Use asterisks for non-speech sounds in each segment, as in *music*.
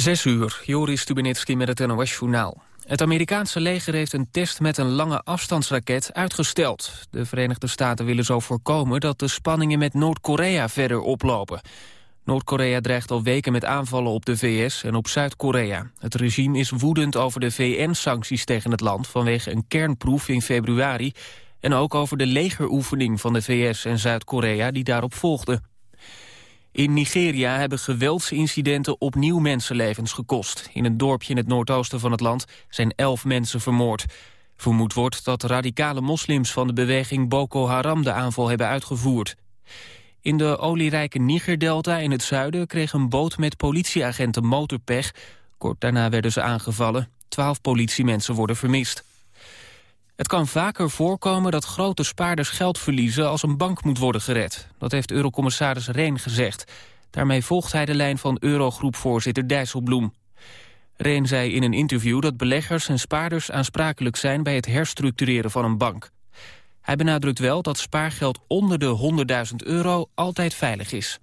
Zes uur, Joris Stubenitski met het NOS-journaal. Het Amerikaanse leger heeft een test met een lange afstandsraket uitgesteld. De Verenigde Staten willen zo voorkomen dat de spanningen met Noord-Korea verder oplopen. Noord-Korea dreigt al weken met aanvallen op de VS en op Zuid-Korea. Het regime is woedend over de VN-sancties tegen het land... vanwege een kernproef in februari... en ook over de legeroefening van de VS en Zuid-Korea die daarop volgde. In Nigeria hebben geweldsincidenten opnieuw mensenlevens gekost. In een dorpje in het noordoosten van het land zijn elf mensen vermoord. Vermoed wordt dat radicale moslims van de beweging Boko Haram de aanval hebben uitgevoerd. In de olierijke Nigerdelta in het zuiden kreeg een boot met politieagenten motorpech. Kort daarna werden ze aangevallen. Twaalf politiemensen worden vermist. Het kan vaker voorkomen dat grote spaarders geld verliezen als een bank moet worden gered. Dat heeft eurocommissaris Reen gezegd. Daarmee volgt hij de lijn van Eurogroepvoorzitter Dijsselbloem. Reen zei in een interview dat beleggers en spaarders aansprakelijk zijn bij het herstructureren van een bank. Hij benadrukt wel dat spaargeld onder de 100.000 euro altijd veilig is.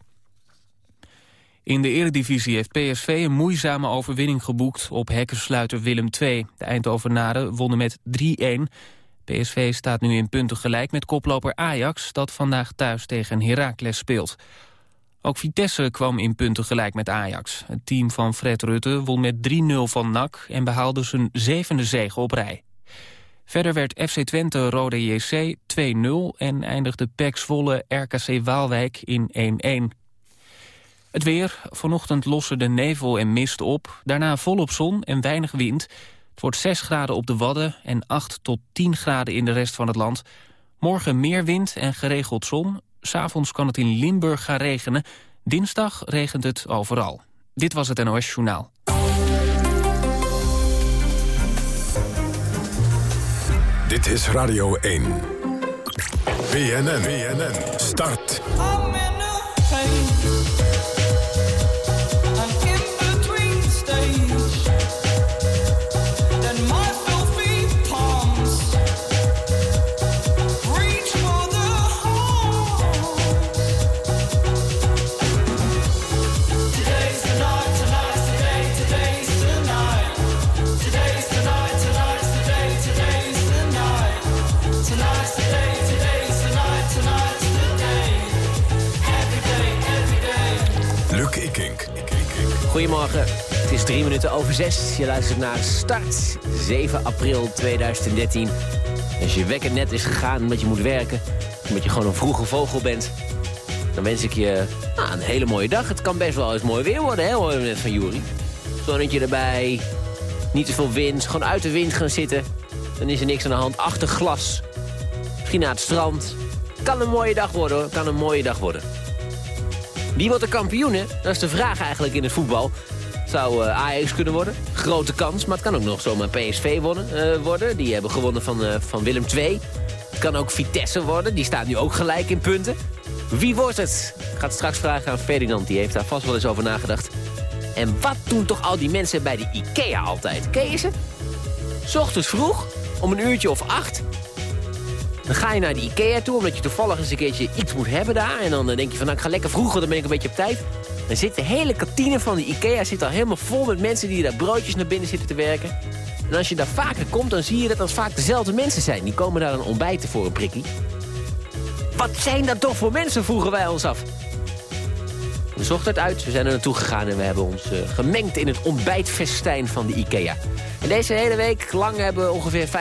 In de eredivisie heeft PSV een moeizame overwinning geboekt op hekkensluiter Willem II. De Eindhovenaren wonnen met 3-1. PSV staat nu in punten gelijk met koploper Ajax... dat vandaag thuis tegen Heracles speelt. Ook Vitesse kwam in punten gelijk met Ajax. Het team van Fred Rutte won met 3-0 van NAC... en behaalde zijn zevende zege op rij. Verder werd FC Twente Rode JC 2-0... en eindigde PEC Zwolle RKC Waalwijk in 1-1. Het weer. Vanochtend lossen de nevel en mist op. Daarna volop zon en weinig wind. Het wordt 6 graden op de Wadden en 8 tot 10 graden in de rest van het land. Morgen meer wind en geregeld zon. S'avonds kan het in Limburg gaan regenen. Dinsdag regent het overal. Dit was het NOS Journaal. Dit is Radio 1. BNN. BNN. Start. Goedemorgen, het is drie minuten over zes. Je luistert naar Start, 7 april 2013. Als je wekker net is gegaan omdat je moet werken... omdat je gewoon een vroege vogel bent... dan wens ik je nou, een hele mooie dag. Het kan best wel eens mooi weer worden, hè, we net van Jury. Zonnetje erbij, niet te veel wind, gewoon uit de wind gaan zitten. Dan is er niks aan de hand, achter glas. Misschien naar het strand. Kan een mooie dag worden, hoor. Kan een mooie dag worden. Wie wordt de kampioen? Dat is de vraag eigenlijk in het voetbal. Zou uh, Ajax kunnen worden. Grote kans, maar het kan ook nog zomaar PSV wonnen, uh, worden. Die hebben gewonnen van, uh, van Willem II. Het kan ook Vitesse worden, die staat nu ook gelijk in punten. Wie wordt het? Ik ga straks vragen aan Ferdinand, die heeft daar vast wel eens over nagedacht. En wat doen toch al die mensen bij de Ikea altijd? Ken je ze? S ochtends vroeg, om een uurtje of acht... Dan ga je naar de Ikea toe, omdat je toevallig eens een keertje iets moet hebben daar. En dan eh, denk je van, nou, ik ga lekker vroeger, dan ben ik een beetje op tijd. Dan zit de hele kantine van de Ikea zit al helemaal vol met mensen... die daar broodjes naar binnen zitten te werken. En als je daar vaker komt, dan zie je dat dat vaak dezelfde mensen zijn. Die komen daar een ontbijten voor een prikkie. Wat zijn dat toch voor mensen, vroegen wij ons af. We zochten het uit, we zijn er naartoe gegaan en we hebben ons uh, gemengd in het ontbijtfestijn van de IKEA. En deze hele week lang hebben ongeveer 500.000,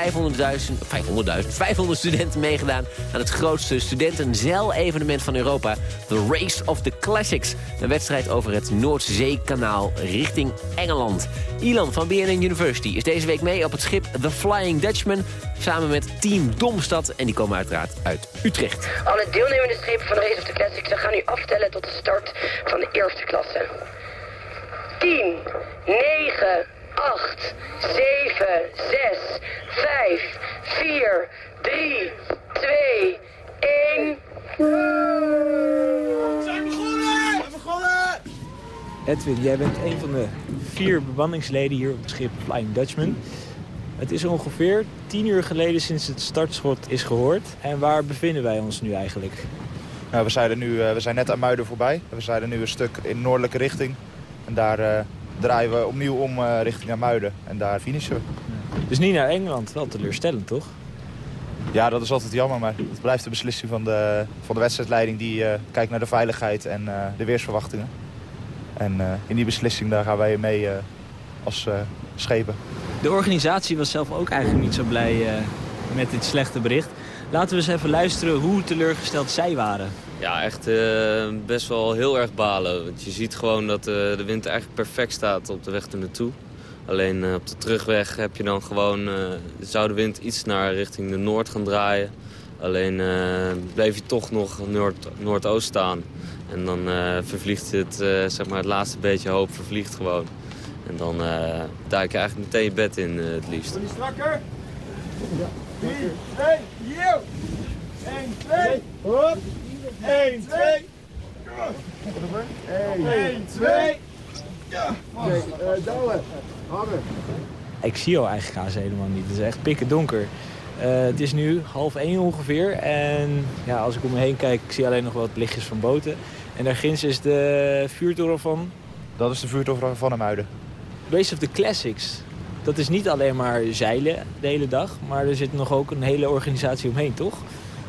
500.000, 500 studenten meegedaan aan het grootste studentenzeil-evenement van Europa, The Race of the Classics. Een wedstrijd over het Noordzeekanaal richting Engeland. Ilan van BNN University is deze week mee op het schip The Flying Dutchman samen met Team Domstad en die komen uiteraard uit Utrecht. Alle deelnemende schepen van Race of the Classics gaan nu aftellen tot de start van de eerste klasse. 10, 9, 8, 7, 6, 5, 4, 3, 2, 1. We zijn begonnen! We begonnen! Edwin, jij bent een van de vier bemanningsleden hier op het schip Flying Dutchman. Het is ongeveer tien uur geleden sinds het startschot is gehoord. En waar bevinden wij ons nu eigenlijk? Nou, we, zijn nu, uh, we zijn net aan Muiden voorbij. We zijn nu een stuk in noordelijke richting. En daar uh, draaien we opnieuw om richting naar Muiden. En daar finishen we. Dus niet naar Engeland. Wel teleurstellend, toch? Ja, dat is altijd jammer, maar het blijft de beslissing van de, van de wedstrijdleiding... die kijkt naar de veiligheid en de weersverwachtingen. En in die beslissing daar gaan wij mee als schepen. De organisatie was zelf ook eigenlijk niet zo blij met dit slechte bericht. Laten we eens even luisteren hoe teleurgesteld zij waren. Ja, echt uh, best wel heel erg balen. Want je ziet gewoon dat uh, de wind eigenlijk perfect staat op de weg er naartoe. Alleen uh, op de terugweg heb je dan gewoon, zou de wind iets naar richting de noord gaan draaien. Alleen bleef je toch nog noord, noordoost staan. En dan vervliegt het, zeg maar het laatste beetje hoop vervliegt gewoon. En dan duik je eigenlijk meteen je bed in het liefst. Wil je strakker? Ja. 3, 2, yo! 1, 2, hop! 1, 2, 1, 2, ja! Oké, douwen, harder. Ik zie jou eigenlijk haast helemaal niet. Het is echt pikken donker. Uh, het is nu half één ongeveer. En ja, als ik om me heen kijk, ik zie alleen nog wat lichtjes van boten. En daar ginds is de vuurtoren van... Dat is de vuurtoren van Muiden. Race of the Classics dat is niet alleen maar zeilen de hele dag, maar er zit nog ook een hele organisatie omheen, toch?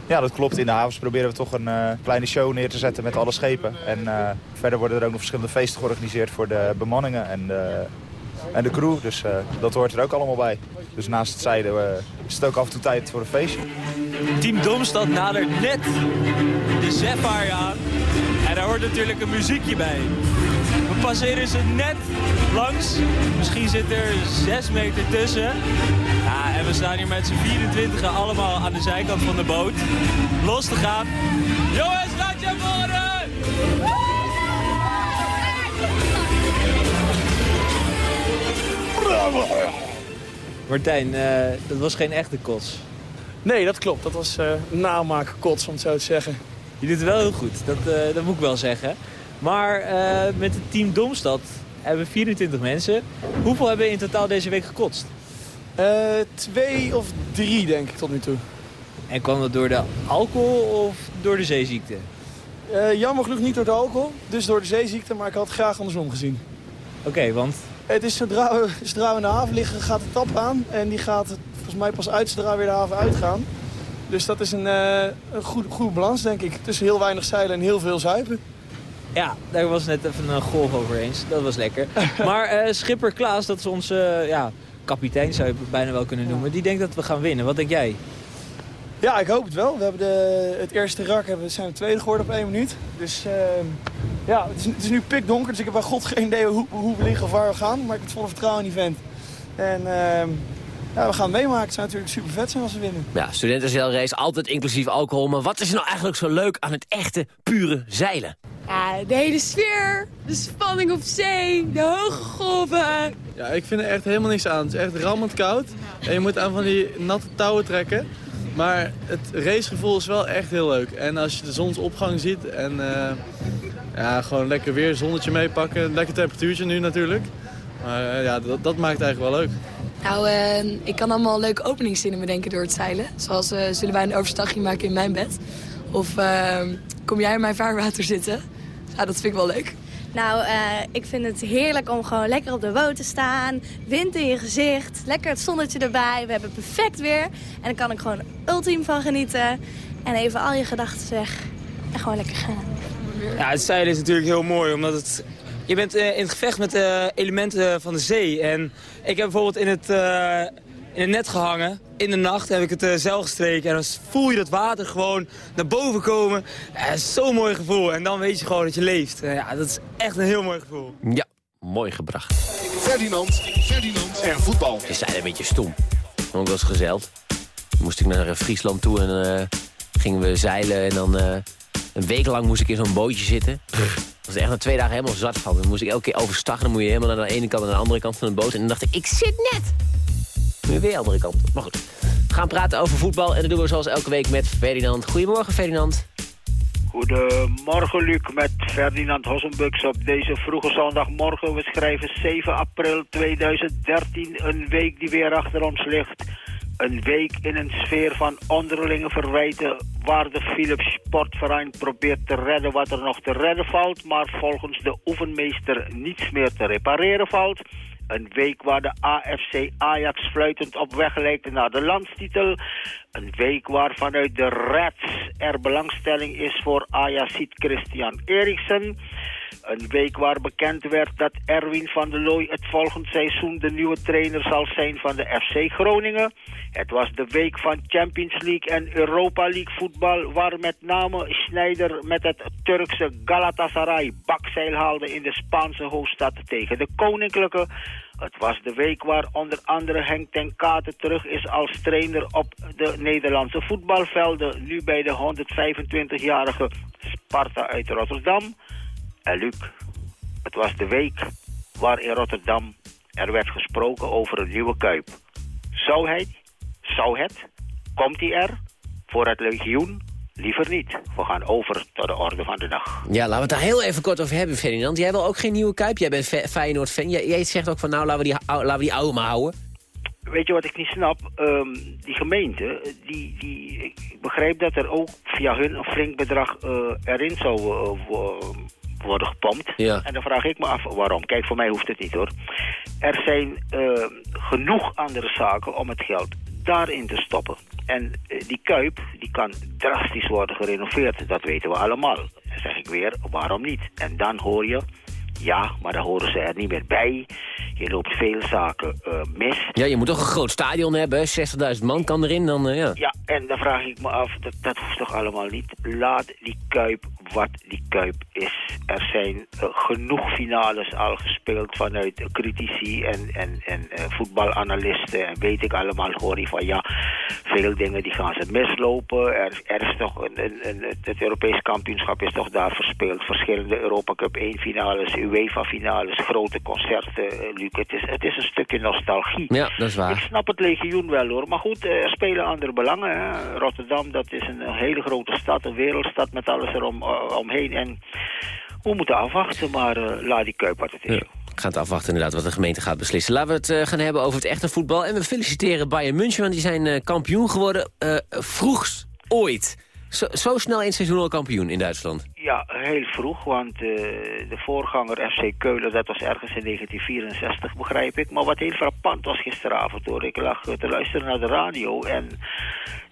Ja, dat klopt. In de havens proberen we toch een uh, kleine show neer te zetten met alle schepen. En uh, verder worden er ook nog verschillende feesten georganiseerd voor de bemanningen en de, en de crew. Dus uh, dat hoort er ook allemaal bij. Dus naast het zeilen is het ook af en toe tijd voor een feestje. Team Domstad nadert net de Zephyr aan. En daar hoort natuurlijk een muziekje bij. We passeren ze net langs. Misschien zit er 6 meter tussen. Ja, en we staan hier met z'n 24 allemaal aan de zijkant van de boot. Los te gaan. Jongens, laat je voren! Martijn, uh, dat was geen echte kots. Nee, dat klopt. Dat was uh, namaken kots, om het zo te zeggen. Je doet het wel heel goed, dat, uh, dat moet ik wel zeggen. Maar uh, met het team Domstad hebben we 24 mensen. Hoeveel hebben in totaal deze week gekotst? Uh, twee of drie, denk ik, tot nu toe. En kwam dat door de alcohol of door de zeeziekte? Uh, jammer genoeg niet door de alcohol, dus door de zeeziekte, maar ik had het graag andersom gezien. Oké, okay, want? Het is zodra we, zodra we in de haven liggen, gaat de tap aan. En die gaat volgens mij pas uit zodra weer de haven uitgaan. Dus dat is een, uh, een goede, goede balans, denk ik. Tussen heel weinig zeilen en heel veel zuipen. Ja, daar was net even een golf over eens. Dat was lekker. *laughs* maar uh, Schipper Klaas, dat is onze uh, ja, kapitein zou je bijna wel kunnen noemen. Die denkt dat we gaan winnen. Wat denk jij? Ja, ik hoop het wel. We hebben de, het eerste rak hebben, zijn we tweede geworden op één minuut. Dus uh, ja, het is, het is, nu pikdonker. Dus ik heb bij god geen idee hoe, hoe we liggen of waar we gaan. Maar ik heb volle vertrouwen in die vent. En ehm, ja, we gaan meemaken. Het zou natuurlijk super vet zijn als we winnen. Ja, studentenzeilrace, altijd inclusief alcohol. Maar wat is er nou eigenlijk zo leuk aan het echte, pure zeilen? Ja, de hele sfeer, de spanning op zee, de hoge golven. Ja, ik vind er echt helemaal niks aan. Het is echt rammend koud. En je moet aan van die natte touwen trekken. Maar het racegevoel is wel echt heel leuk. En als je de zonsopgang ziet en uh, ja, gewoon lekker weer zonnetje meepakken. Lekker temperatuurtje nu natuurlijk. Maar uh, ja, dat, dat, maakt het eigenlijk wel leuk. Nou, uh, ik kan allemaal leuke openingszinnen bedenken door het zeilen. Zoals zullen wij een overstagje maken in mijn bed? Of kom jij in mijn vaarwater zitten? Ja, dat vind ik wel leuk. Nou, uh, ik vind het heerlijk om gewoon lekker op de boot te staan. Wind in je gezicht, lekker het zonnetje erbij. We hebben perfect weer. En daar kan ik gewoon ultiem van genieten. En even al je gedachten weg. En gewoon lekker gaan. Ja, het zeilen is natuurlijk heel mooi, omdat het... Je bent uh, in het gevecht met de elementen van de zee. En ik heb bijvoorbeeld in het... In het net gehangen. In de nacht heb ik het uh, zeil gestreken. En dan voel je dat water gewoon naar boven komen. Ja, is zo'n mooi gevoel. En dan weet je gewoon dat je leeft. Uh, ja, dat is echt een heel mooi gevoel. Ja, mooi gebracht. Ferdinand, Ferdinand en voetbal. Ze zijn een beetje stom. Ook wel eens gezeild. Moest ik naar Friesland toe en uh, gingen we zeilen. En dan een week lang moest ik in zo'n bootje zitten. Ik was echt na twee dagen helemaal zat van. Dan moest ik elke keer overstappen. Dan moet je helemaal naar de ene kant en naar de andere kant van de boot. En dan dacht ik, ik zit net nu weer de andere kant Maar goed, we gaan praten over voetbal. En dat doen we zoals elke week met Ferdinand. Goedemorgen, Ferdinand. Goedemorgen, Luc, met Ferdinand Hossenbux op deze vroege zondagmorgen. We schrijven 7 april 2013, een week die weer achter ons ligt. Een week in een sfeer van onderlinge verwijten, waar de Philips Sportverein probeert te redden wat er nog te redden valt, maar volgens de oefenmeester niets meer te repareren valt. Een week waar de AFC Ajax fluitend op weg lijkt naar de landstitel. Een week waar vanuit de Reds er belangstelling is voor Ajaxiet Christian Eriksen. Een week waar bekend werd dat Erwin van der Looy het volgend seizoen de nieuwe trainer zal zijn van de FC Groningen. Het was de week van Champions League en Europa League voetbal waar met name Schneider met het Turkse Galatasaray bakzeil haalde in de Spaanse hoofdstad tegen de Koninklijke. Het was de week waar onder andere Henk ten Katen terug is als trainer op de Nederlandse voetbalvelden. Nu bij de 125-jarige Sparta uit Rotterdam. En Luc, het was de week waar in Rotterdam er werd gesproken over een nieuwe Kuip. Zou hij, zou het, komt hij er voor het legioen? Liever niet. We gaan over tot de orde van de dag. Ja, laten we het daar heel even kort over hebben, Ferdinand. Jij wil ook geen nieuwe Kuip. Jij bent Feyenoord-fan. Jij, jij zegt ook van, nou, laten we die, laten we die oude maar houden. Weet je wat ik niet snap? Um, die gemeente, die, die, ik begrijp dat er ook via hun een flink bedrag uh, erin zou uh, worden gepompt. Ja. En dan vraag ik me af waarom. Kijk, voor mij hoeft het niet hoor. Er zijn uh, genoeg andere zaken om het geld daarin te stoppen. En uh, die Kuip, die kan drastisch worden gerenoveerd. Dat weten we allemaal. Dan zeg ik weer, waarom niet? En dan hoor je, ja, maar dan horen ze er niet meer bij. Je loopt veel zaken uh, mis. Ja, je moet toch een groot stadion hebben, 60.000 man kan erin dan, ja. Ja, en dan vraag ik me af, dat, dat hoeft toch allemaal niet. Laat die Kuip wat die Kuip is. Er zijn uh, genoeg finales al gespeeld vanuit critici en, en, en uh, voetbalanalisten. En weet ik allemaal, hoor je van ja, veel dingen die gaan ze mislopen. Er, er is toch een, een, een, het Europees kampioenschap is toch daar verspeeld. Verschillende Europa Cup 1 finales, UEFA finales, grote concerten. Luc, het is, het is een stukje nostalgie. Ja, dat is waar. Ik snap het legioen wel hoor. Maar goed, er spelen andere belangen. Hè. Rotterdam, dat is een hele grote stad, een wereldstad met alles erom omheen. En we moeten afwachten, maar uh, laat die Kuip wat het is. Ja. Ik ga het afwachten inderdaad wat de gemeente gaat beslissen. Laten we het uh, gaan hebben over het echte voetbal. En we feliciteren Bayern München, want die zijn uh, kampioen geworden. vroegst ooit. Zo, zo, snel in het seizoen al kampioen in Duitsland? Ja, heel vroeg, want uh, de voorganger FC Keulen, dat was ergens in 1964, begrijp ik. Maar wat heel frappant was gisteravond, hoor. Ik lag te luisteren naar de radio en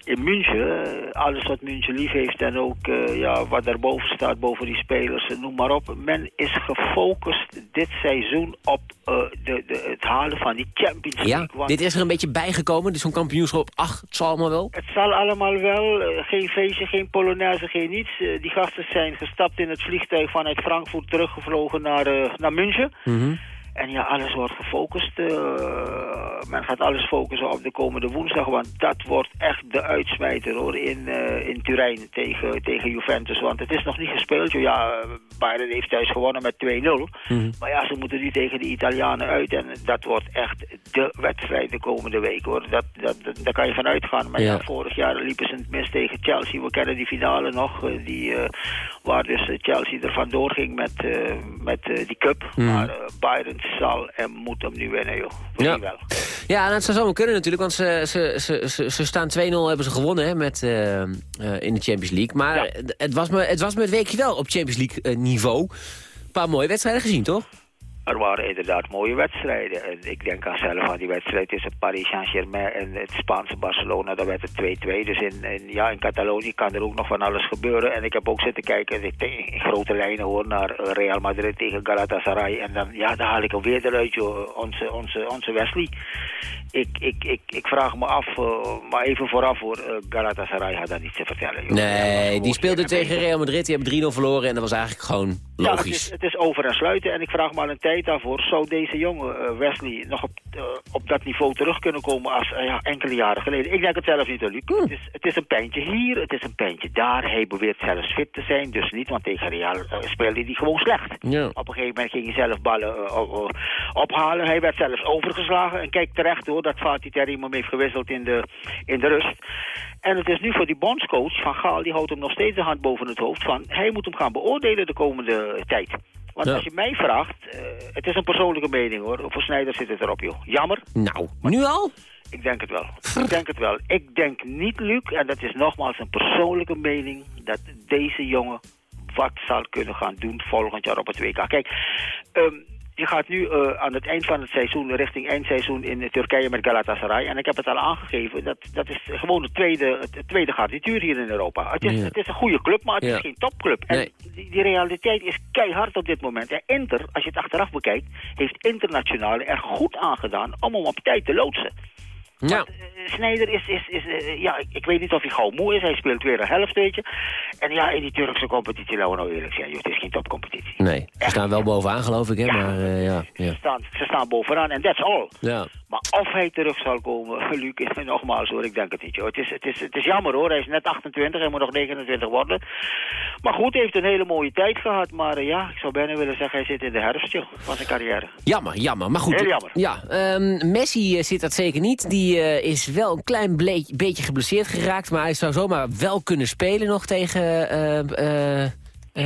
in München, alles wat München lief heeft en ook uh, ja, wat daarboven staat, boven die spelers, noem maar op. Men is gefocust dit seizoen op uh, de, de, het halen van die Champions League. Ja, dit is er een beetje bijgekomen, dit zo'n kampioenschap. Ach, het zal allemaal wel. Het zal allemaal wel. Uh, geen feestje, geen Polonaise, geen niets. die gasten zijn gestapt in het vliegtuig vanuit Frankfurt teruggevlogen naar, naar München. Mm -hmm. En ja, alles wordt gefocust. Uh, men gaat alles focussen op de komende woensdag. Want dat wordt echt de uitsmijter hoor, in, uh, in Turijn tegen, tegen Juventus. Want het is nog niet gespeeld. Ja, Bayern heeft thuis gewonnen met 2-0. Mm -hmm. Maar ja, ze moeten nu tegen de Italianen uit. En dat wordt echt de wedstrijd de komende week hoor. Dat, dat, dat, daar kan je van uitgaan. Maar ja. ja. vorig jaar liepen ze het mis tegen Chelsea. We kennen die finale nog. Die, uh, waar dus Chelsea er vandoor ging met, met die cup. Mhm. Mm. Maar Bayern zal en moet hem nu winnen, joh. Ja. Wel. ja, en dat zou zomaar kunnen natuurlijk, want ze, ze, ze, ze, ze staan 2-0 hebben ze gewonnen hè, met, uh, uh, in de Champions League. Maar Ja. het, was me, het was me het weekje wel op Champions League uh, niveau. Een paar mooie wedstrijden gezien, toch? Er waren inderdaad mooie wedstrijden. En ik denk aan zelf aan die wedstrijd tussen Paris Saint-Germain en het Spaanse Barcelona. Daar werd het 2-2. Dus in, ja, in Catalonië kan er ook nog van alles gebeuren. En ik heb ook zitten kijken ik in grote lijnen hoor, naar Real Madrid tegen Galatasaray. En dan, ja, daar haal ik hem weer eruit, joh. Onze, onze, onze Wesley. Ik, ik, ik, ik vraag me af, uh, maar even vooraf hoor, uh, Galatasaray had daar niets te vertellen. Joh. Nee, die speelde tegen Real Madrid, die hebben 3-0 verloren en dat was eigenlijk gewoon logisch. Ja, het is, het is over en sluiten en ik vraag me al een tijd daarvoor, zou deze jongen uh, Wesley nog op, op dat niveau terug kunnen komen als ja, enkele jaren geleden? Ik denk het zelf niet, Luc. Hm. Het, is, het is een pijntje hier, het is een pijntje daar. Hij beweert zelfs fit te zijn, dus niet, want tegen Real speelde hij gewoon slecht. Ja. Op een gegeven moment ging hij zelf ballen ophalen, hij werd zelfs overgeslagen en kijk terecht hoor, dat Fatih Terim hem heeft gewisseld in de, in de rust. En het is nu voor die bondscoach van Gaal, die houdt hem nog steeds de hand boven het hoofd van, hij moet hem gaan beoordelen de komende tijd. Want als je mij vraagt, uh, het is een persoonlijke mening hoor. Voor Snijder zit het erop joh. Jammer. Nou, nu al? Ik denk het wel. Ik denk het wel. Ik denk niet, Luc, en dat is nogmaals een persoonlijke mening... dat deze jongen wat zal kunnen gaan doen volgend jaar op het WK. Kijk, um, je gaat nu uh, aan het eind van het seizoen, richting eindseizoen in Turkije met Galatasaray. En ik heb het al aangegeven, dat, dat is gewoon de tweede, het tweede garnituur hier in Europa. Het is, het is een goede club, maar het is geen topclub. En die, die, realiteit is keihard op dit moment. En Inter, als je het achteraf bekijkt, heeft internationaal er goed aan gedaan om hem op tijd te loodsen. Ja. Want, uh, Snijder is, is, is uh, ja, ik, ik, weet niet of hij gauw moe is. Hij speelt weer een helft, weet je. En ja, in die Turkse competitie, laten we nou eerlijk zijn, joh, het is geen topcompetitie. Nee, ze staan wel bovenaan, geloof ik, hè. Ja, maar, uh, ja, ja. Ze, staan, ze staan bovenaan en that's all. Ja. Maar of hij terug zal komen, Luc, is nogmaals hoor, ik denk het niet. Joh. Het, is, het, is, het is jammer hoor, hij is net 28, hij moet nog 29 worden. Maar goed, hij heeft een hele mooie tijd gehad. Maar uh, ja, ik zou bijna willen zeggen, hij zit in de herfst joh, van zijn carrière. Jammer, jammer. Maar goed. Heel jammer. Ja, um, Messi zit dat zeker niet. Die uh, is wel een klein beetje geblesseerd geraakt. Maar hij zou zomaar wel kunnen spelen nog tegen... Uh,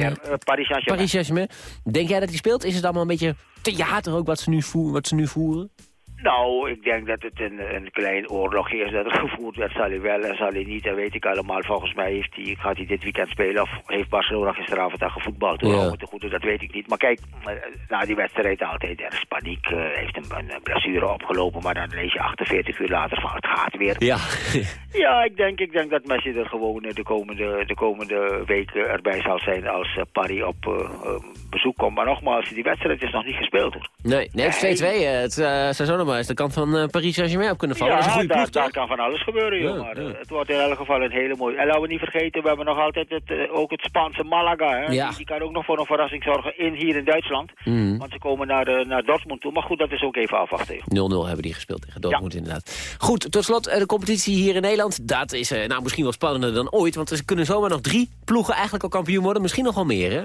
ja, Paris Saint-Germain. Paris Saint-Germain. Denk jij dat hij speelt? Is het allemaal een beetje theater ook wat ze nu, voeren, wat ze nu voeren? Nou, ik denk dat het een, een klein oorlogje is dat er gevoerd werd. Zal hij wel en zal hij niet, dat weet ik allemaal. Volgens mij heeft hij, gaat hij dit weekend spelen of heeft Barcelona gisteravond aan gevoetbald. Hoor. Ja. Goed, dat weet ik niet. Maar kijk, na die wedstrijd altijd, er is paniek. Uh, heeft een, een, blessure opgelopen, maar dan lees je 48 uur later van het gaat weer. Ja, *laughs* ja ik, denk, ik denk dat Messi er gewoon de komende, de komende weken erbij zal zijn als uh, Paris op uh, bezoek komt. Maar nogmaals, die wedstrijd is nog niet gespeeld hoor. Nee, nee het is 2-2. Het seizoen maar is de kant van uh, Paris Saint-Germain op kunnen vallen. Ja, dat is een daar, ploeg, daar kan van alles gebeuren, joh. Ja, maar ja. het wordt in elk geval een hele mooie... En laten we niet vergeten, we hebben nog altijd het, uh, ook het Spaanse Malaga. Hè? Ja. Die, die, kan ook nog voor een verrassing zorgen in, hier in Duitsland. Mm. Want ze komen naar, naar Dortmund toe. Maar goed, dat is ook even afwachten. 0-0 hebben die gespeeld tegen Dortmund, inderdaad. Goed, tot slot de competitie hier in Nederland. Dat is nou, misschien wel spannender dan ooit. Want er kunnen zomaar nog drie ploegen eigenlijk al kampioen worden. Misschien nog wel meer, hè?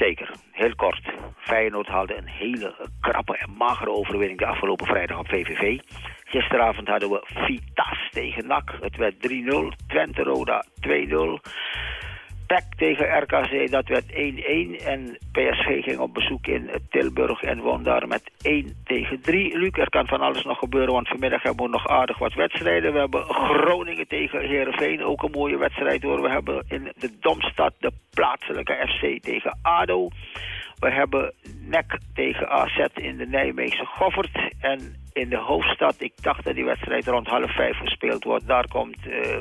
Zeker, heel kort. Feyenoord haalde een hele krappe en magere overwinning de afgelopen vrijdag op VVV. Gisteravond hadden we Vitas tegen NAC. Het werd 3-0. Twente Roda 2-0. PEC tegen RKC, dat werd 1-1. En PSV ging op bezoek in Tilburg en won daar met 1 tegen 3. Luc, er kan van alles nog gebeuren, want vanmiddag hebben we nog aardig wat wedstrijden. We hebben Groningen tegen Heerenveen, ook een mooie wedstrijd hoor. We hebben in de Domstad de plaatselijke FC tegen ADO. We hebben NEC tegen AZ in de Nijmeegse Goffert. En in de hoofdstad, ik dacht dat die wedstrijd rond half vijf gespeeld wordt. Daar komt... Uh,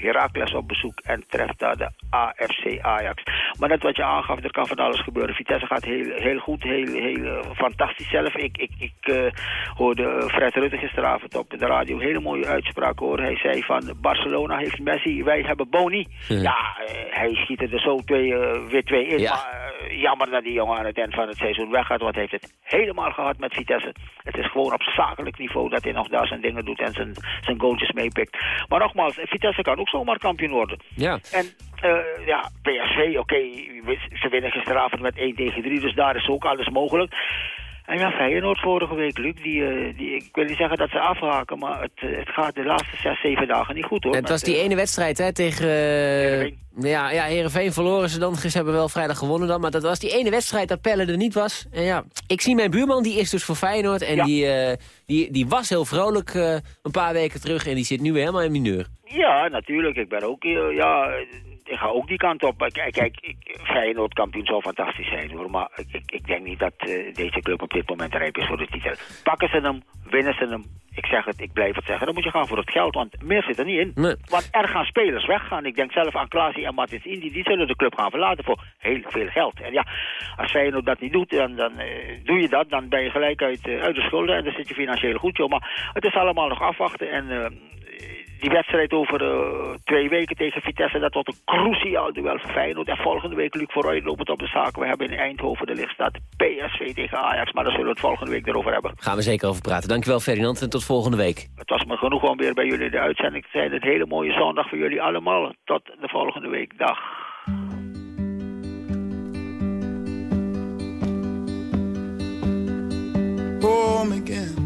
Heracles op bezoek en treft daar de AFC Ajax. Maar net wat je aangaf, er kan van alles gebeuren. Vitesse gaat heel, heel goed, heel, heel uh, fantastisch zelf. Ik, ik, ik uh, hoorde Fred Rutte gisteravond op de radio hele mooie uitspraak hoor. Hij zei van Barcelona heeft Messi, wij hebben Boni. Ja, ja uh, hij schiet er zo twee, weer twee in. Ja. Maar jammer dat die jongen aan het eind van het seizoen weggaat. Want hij heeft het helemaal gehad met Vitesse. Het is gewoon op zakelijk niveau dat hij nog daar zijn dingen doet en zijn, zijn goaltjes meepikt. Maar nogmaals, Vitesse kan ook zomaar kampioen worden. Ja. En uh, ja, PSV, oké, okay, ze winnen gisteravond met 1 tegen 3, dus daar is ook alles mogelijk. En ja, Feyenoord vorige week, Luc, die, uh, die, ik wil niet zeggen dat ze afhaken, maar het, het gaat de laatste zes, zeven dagen niet goed hoor. Het was die ene wedstrijd hè, tegen... Ja, ja, Heerenveen verloren ze dan. Ze hebben wel vrijdag gewonnen dan, maar dat was die ene wedstrijd dat Pelle er niet was. En ja, ik zie mijn buurman, die is dus voor Feyenoord en ja. die, uh, die, die was heel vrolijk een paar weken terug en die zit nu weer helemaal in mineur. Ja, natuurlijk. Ik ben ook, ja, ik ga ook die kant op. Kijk, kijk ik, Feyenoord kampioen zou fantastisch zijn hoor. Maar ik, ik, ik denk niet dat uh, deze club op dit moment rijp is voor de titel. Pakken ze hem, winnen ze hem. Ik zeg het, ik blijf het zeggen. Dan moet je gaan voor het geld, want meer zit er niet in. Nee. Want er gaan spelers weggaan. Ik denk zelf aan Klaasie en Martins Indy. Die zullen de club gaan verlaten voor heel veel geld. En ja, als Feyenoord dat niet doet, dan, dan uh, doe je dat. Dan ben je gelijk uit, uh, uit de schulden en dan zit je financieel goed. Joh. Maar het is allemaal nog afwachten en die wedstrijd over uh, twee weken tegen Vitesse, dat wordt een cruciaal duel voor Feyenoord. En volgende week, Luc vooruitlopend op de zaken. We hebben in Eindhoven de lichtstaat PSV tegen Ajax, maar daar zullen we het volgende week erover hebben. Gaan we zeker over praten. Dankjewel Ferdinand en tot volgende week. Het was me genoeg om weer bij jullie de uitzending te zijn. Een hele mooie zondag voor jullie allemaal. Tot de volgende week. Dag. Home again,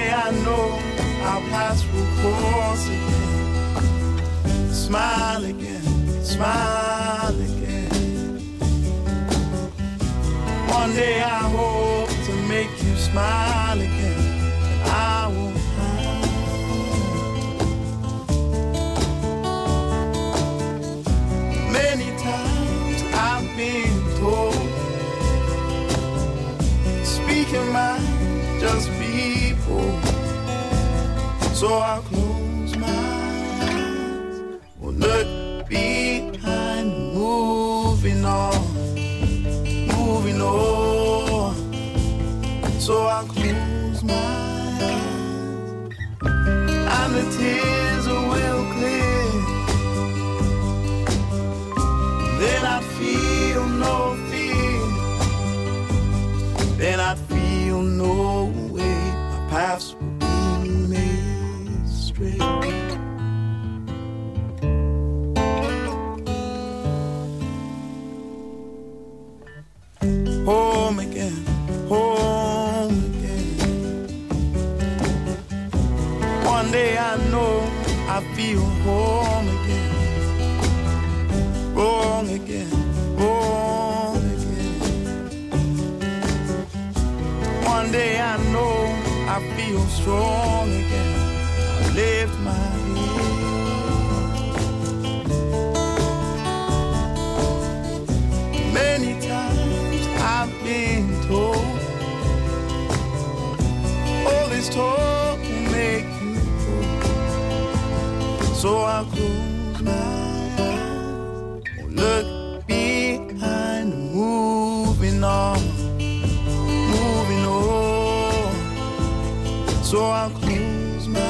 day I know our paths will cross again. Smile again, smile again. One day I hope to make you smile again. I won't hide. Many times I've been told, speaking mind, So I'll close my eyes, will look behind, moving on, moving on. So I'll close my eyes, and the tears will clear. Then I feel no fear. Then I feel no way. My paths I feel home again. Wrong again, wrong again. One day I know I feel strong again. I lift my head. Many times I've been told all this talk So I'll close my eyes, look behind, moving on, moving on. So I'll close my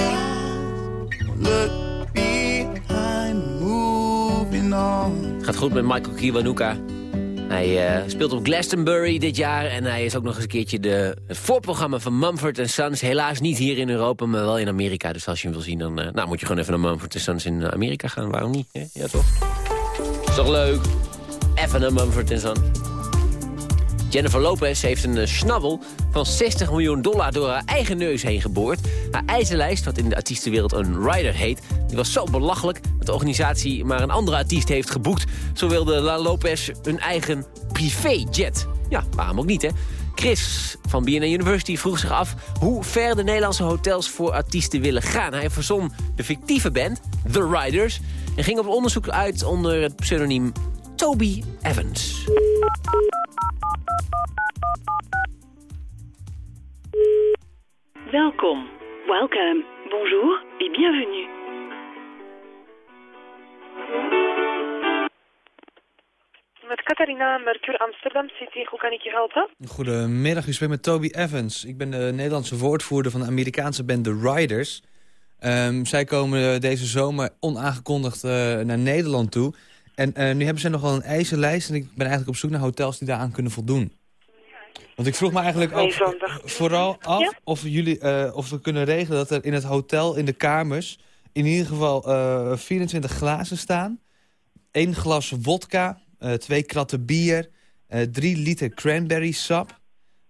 eyes, look behind, moving on. Gaat goed met Michael Kiwanuka. Hij eh, speelt op Glastonbury dit jaar en hij is ook nog eens een keertje de, het voorprogramma van Mumford Sons. Helaas niet hier in Europa, maar wel in Amerika. Dus als je hem wil zien, dan eh, nou, moet je gewoon even naar Mumford Sons in Amerika gaan. Waarom niet? Hè? Ja, toch? Is toch leuk? Even naar Mumford Sons. Jennifer Lopez heeft een uh, snabbel van 60 miljoen dollar door haar eigen neus heen geboord. Haar eisenlijst, wat in de artiestenwereld een rider heet, die was zo belachelijk dat de organisatie maar een andere artiest heeft geboekt. Zo wilde La Lopez een eigen privéjet. Ja, waarom ook niet, hè? Chris van BNN University vroeg zich af hoe ver de Nederlandse hotels voor artiesten willen gaan. Hij verzon de fictieve band, The Riders, en ging op onderzoek uit onder het pseudoniem Toby Evans. Welkom. Welcome. Bonjour et bienvenue. Met Catharina Mercure Amsterdam City, hoe kan ik je helpen? Goedemiddag, u spreekt met Toby Evans. Ik ben de Nederlandse woordvoerder van de Amerikaanse band The Riders. Um, zij komen deze zomer onaangekondigd uh, naar Nederland toe. En uh, nu hebben ze nogal een ijzerlijst en ik ben eigenlijk op zoek naar hotels die daaraan kunnen voldoen. Want ik vroeg me eigenlijk ook vooral af ja? of, jullie, uh, of we kunnen regelen dat er in het hotel, in de kamers... in ieder geval uh, 24 glazen staan. één glas wodka, uh, twee kratten bier, drie liter cranberry sap...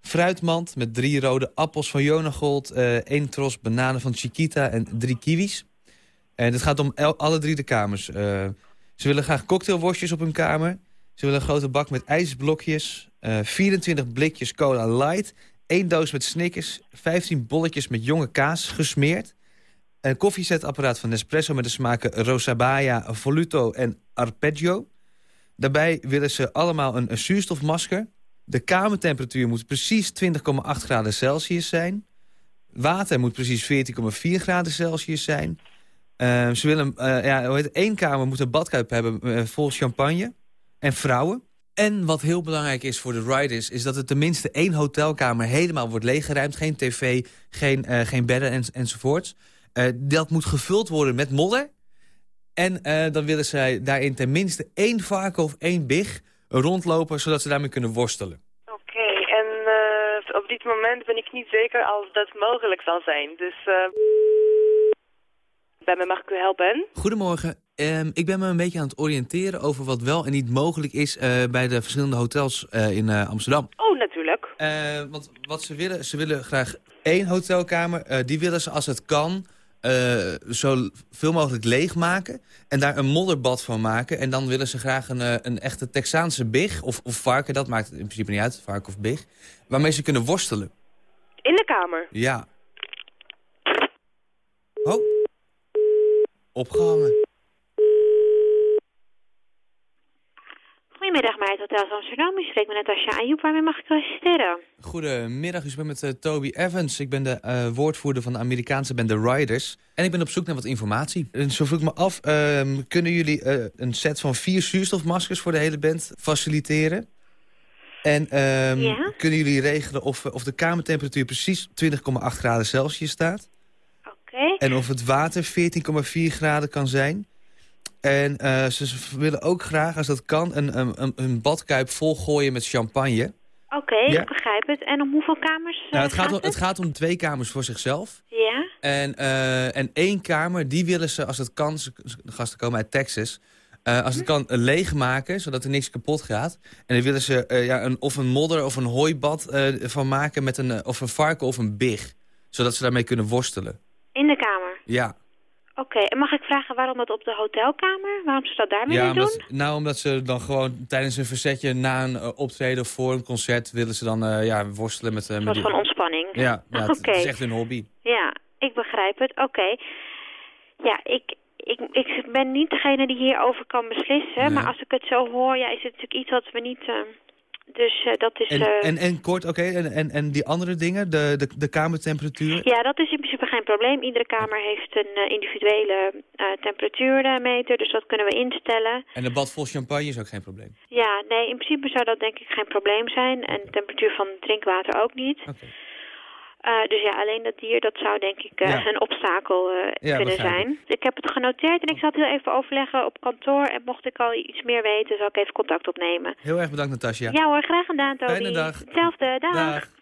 fruitmand met drie rode appels van Jonagold... één tros bananen van Chiquita en drie kiwis. En het gaat om alle drie de kamers. Ze willen graag cocktailworstjes op hun kamer... Ze willen een grote bak met ijsblokjes, uh, 24 blikjes cola light... één doos met Snickers, 15 bolletjes met jonge kaas gesmeerd... een koffiezetapparaat van Nespresso met de smaken Rosabaya, Voluto en Arpeggio... Daarbij willen ze allemaal een, een zuurstofmasker. De kamertemperatuur moet precies 20,8 graden Celsius zijn. Water moet precies 14,4 graden Celsius zijn. Uh, ze willen, uh, ja, hoe heet één kamer moet een badkuip hebben uh, vol champagne. En vrouwen. En wat heel belangrijk is voor de riders... is dat er tenminste één hotelkamer helemaal wordt leeggeruimd. Geen tv, geen, geen bedden en, enzovoorts. dat moet gevuld worden met modder. En dan willen zij daarin tenminste één varken of één big rondlopen... zodat ze daarmee kunnen worstelen. Oké, en op dit moment ben ik niet zeker of dat mogelijk zal zijn. Dus bij mij mag ik u helpen. Goedemorgen. Um, ik ben me een beetje aan het oriënteren over wat wel en niet mogelijk is uh, bij de verschillende hotels uh, in uh, Amsterdam. Oh, natuurlijk. want wat ze willen, ze willen graag één hotelkamer. die willen ze als het kan zo veel mogelijk leegmaken. En daar een modderbad van maken. En dan willen ze graag een, een echte Texaanse big. Of, of varken, dat maakt in principe niet uit. Varken of big. Waarmee ze kunnen worstelen. In de kamer? Ja. Oh. Opgehangen. Goedemiddag, Meid Hotels Amsterdam. U spreekt met Natasja Ayoub. Waarmee mag ik u assisteren? Goedemiddag, u spreekt met uh, Toby Evans. Ik ben de uh, woordvoerder van de Amerikaanse band The Riders. En ik ben op zoek naar wat informatie. En zo vroeg ik me af, uh, kunnen jullie uh, een set van vier zuurstofmaskers voor de hele band faciliteren? En um, ja? kunnen jullie regelen of, of de kamertemperatuur precies 20,8 graden Celsius staat? En of het water 14,4 graden kan zijn? En uh, ze willen ook graag, als dat kan, een, een, een badkuip volgooien met champagne. Oké, okay, ja. ik begrijp het. En om hoeveel kamers uh, nou, het, gaat om, het? het gaat om twee kamers voor zichzelf. Ja. En, uh, en één kamer, die willen ze, als het kan, de gasten komen uit Texas... als het kan, leegmaken, zodat er niks kapot gaat. En dan willen ze ja, een, of een modder of een hooibad van maken... met een, of een varken of een big. Zodat ze daarmee kunnen worstelen. In de kamer? Ja. Oké, okay, en mag ik vragen waarom dat op de hotelkamer? Waarom ze dat daarmee ja, doen? Omdat, nou, omdat ze dan gewoon tijdens een verzetje na een uh, optreden of voor een concert... willen ze dan uh, ja, worstelen met... Uh, een soort van ontspanning? Ja, ja okay. het, het, is echt hun hobby. Ja, ik begrijp het. Oké. Okay. Ja, ik, ik, ik ben niet degene die hierover kan beslissen. Nee. Maar als ik het zo hoor, ja, is het natuurlijk iets wat we niet... Dus uh, dat is... En, uh... en, en kort, oké, okay, en, en, en die andere dingen, de, de, de kamertemperatuur? Ja, dat is in principe geen probleem. Iedere kamer heeft een uh, individuele temperatuurmeter, dus dat kunnen we instellen. En een bad vol champagne is ook geen probleem? Ja, nee, in principe zou dat denk ik geen probleem zijn. En de temperatuur van drinkwater ook niet. Okay. Eh, dus ja, alleen dat dier, dat zou denk ik eh, een obstakel eh, kunnen zijn. Ik heb het genoteerd en ik zal het heel even overleggen op kantoor. En mocht ik al iets meer weten, zal ik even contact opnemen. Heel erg bedankt, Natasja. Ja hoor, graag gedaan, Tony Fijne dag. Hetzelfde, dag. dag.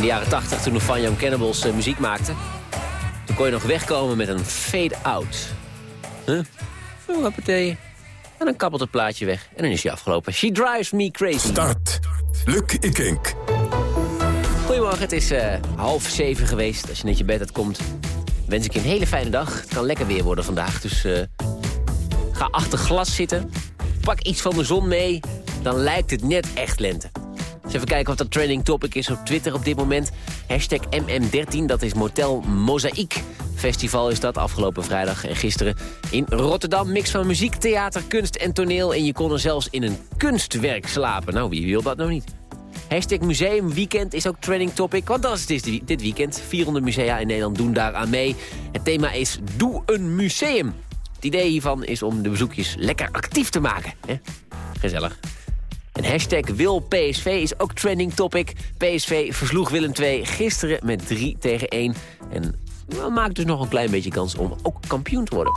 In de jaren 80, toen de Van Young Cannibals uh, muziek maakten... toen kon je nog wegkomen met een fade-out. Huh? Hoppatee. En dan kabbelt het plaatje weg. En dan is hij afgelopen. She drives me crazy. Start. Luc Ikink. Goedemorgen, het is uh, half zeven geweest. Als je net je bed uitkomt, wens ik je een hele fijne dag. Het kan lekker weer worden vandaag, dus uh, ga achter glas zitten. Pak iets van de zon mee, dan lijkt het net echt lente. Even kijken wat dat trending topic is op Twitter op dit moment. Hashtag MM13, dat is Motel Mozaïek. Festival is dat afgelopen vrijdag en gisteren in Rotterdam. Mix van muziek, theater, kunst en toneel. En je kon er zelfs in een kunstwerk slapen. Nou, wie wil dat nou niet? Hashtag museumweekend is ook trending topic, want dat is dit, dit weekend. 400 musea in Nederland doen daaraan mee. Het thema is Doe een museum. Het idee hiervan is om de bezoekjes lekker actief te maken. Gezellig. En hashtag wil PSV is ook trending topic. PSV versloeg Willem II gisteren met 3 tegen 1. En maakt dus nog een klein beetje kans om ook kampioen te worden.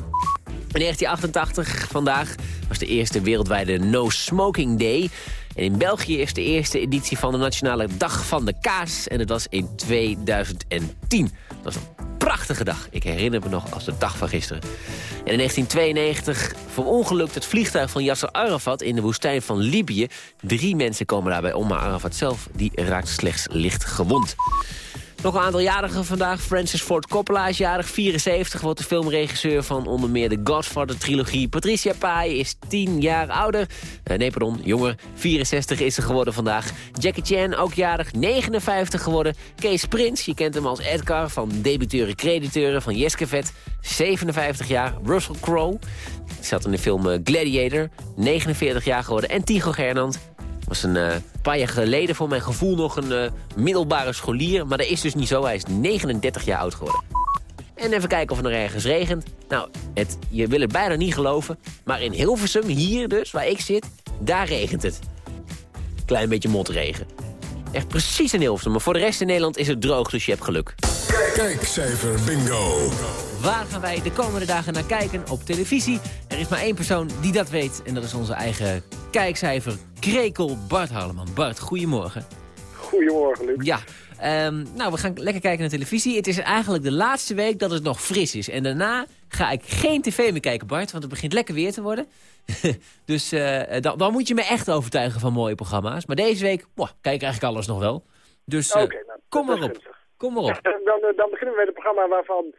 In 1988, vandaag, was de eerste wereldwijde No Smoking Day. En in België is de eerste editie van de Nationale Dag van de Kaas. En dat was in 2010. Dat was prachtige dag. Ik herinner me nog als de dag van gisteren. En in 1992 verongelukt het vliegtuig van Yasser Arafat in de woestijn van Libië. Drie mensen komen daarbij om, maar Arafat zelf die raakt slechts licht gewond. Nog een aantal jarigen vandaag. Francis Ford Coppola is jarig 74, wordt de filmregisseur van onder meer de Godfather-trilogie. Patricia Pai is 10 jaar ouder. Uh, nee, pardon, jonger. 64 is ze geworden vandaag. Jackie Chan, ook jarig, 59 geworden. Kees Prins, je kent hem als Edgar van Debiteuren Crediteuren van Jeskevet. 57 jaar. Russell Crowe, zat in de film eh, Gladiator, 49 jaar geworden. En Tigo Gernand, was een uh, paar jaar geleden voor mijn gevoel nog een uh, middelbare scholier. Maar dat is dus niet zo. Hij is 39 jaar oud geworden. En even kijken of het nog ergens regent. Nou, het, je wil het bijna niet geloven. Maar in Hilversum, hier dus, waar ik zit, daar regent het. Klein beetje motregen. Echt precies in Hilversum. Maar voor de rest in Nederland is het droog, dus je hebt geluk. Kijkcijfer bingo. Waar gaan wij de komende dagen naar kijken op televisie? Er is maar één persoon die dat weet. En dat is onze eigen kijkcijfer Krekel Bart Harleman. Bart, goedemorgen. Goedemorgen, Luc. Ja, um, nou, we gaan lekker kijken naar televisie. Het is eigenlijk de laatste week dat het nog fris is. En daarna ga ik geen tv meer kijken, Bart, want het begint lekker weer te worden. *laughs* dus uh, dan, dan, moet je me echt overtuigen van mooie programma's. Maar deze week, kijk eigenlijk alles nog wel. Dus uh, okay, nou, kom maar op. Kom maar op. Ja, dan, dan beginnen we met een programma waarvan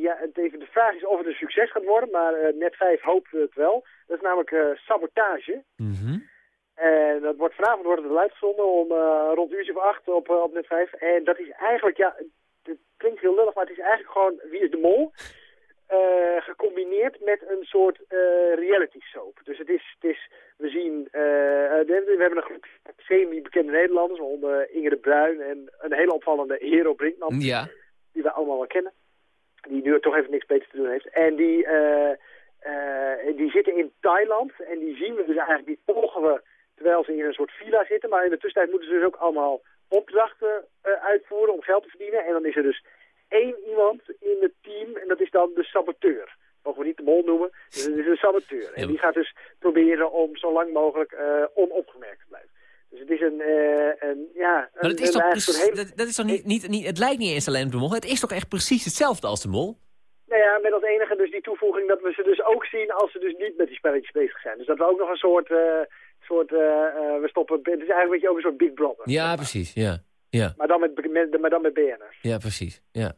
ja, het even de vraag is of het een succes gaat worden, maar Net 5 hoopt het wel. Dat is namelijk uh, Sabotage. Mm -hmm. En dat wordt vanavond wordt het uitgezonden om rond uurtje of 8 op, op Net 5. En dat is eigenlijk, ja, het klinkt heel lullig, maar het is eigenlijk gewoon Wie is de Mol? gecombineerd met een soort reality soap. Dus het is, het is we zien, we hebben een groep semi-bekende Nederlanders, onder Inge de Bruin en een hele opvallende Hero Brinkman. Ja die we allemaal wel kennen. Die nu toch even niks beter te doen heeft. En die, uh, uh, die zitten in Thailand. En die zien we dus eigenlijk, die volgen we terwijl ze in een soort villa zitten. Maar in de tussentijd moeten ze dus ook allemaal opdrachten uh, uitvoeren om geld te verdienen. En dan is er dus één iemand in het team en dat is dan de saboteur. Mogen we niet de mol noemen. Dus het is een saboteur. En die gaat dus proberen om zo lang mogelijk onopgemerkt te blijven. Dus het is een, uh, een ja... Maar dat is toch, precies, dat, dat, is toch niet, niet, niet, het lijkt niet eens alleen op de mol, het is toch echt precies hetzelfde als de mol? Nou ja, met als enige dus die toevoeging dat we ze dus ook zien als ze dus niet met die spelletjes bezig zijn. Dus dat we ook nog een soort, uh, soort uh, we stoppen, het is eigenlijk een beetje ook een soort Big Brother. Ja, precies, ja. ja. Maar dan met, met, maar dan met BN'ers. Ja, precies, ja.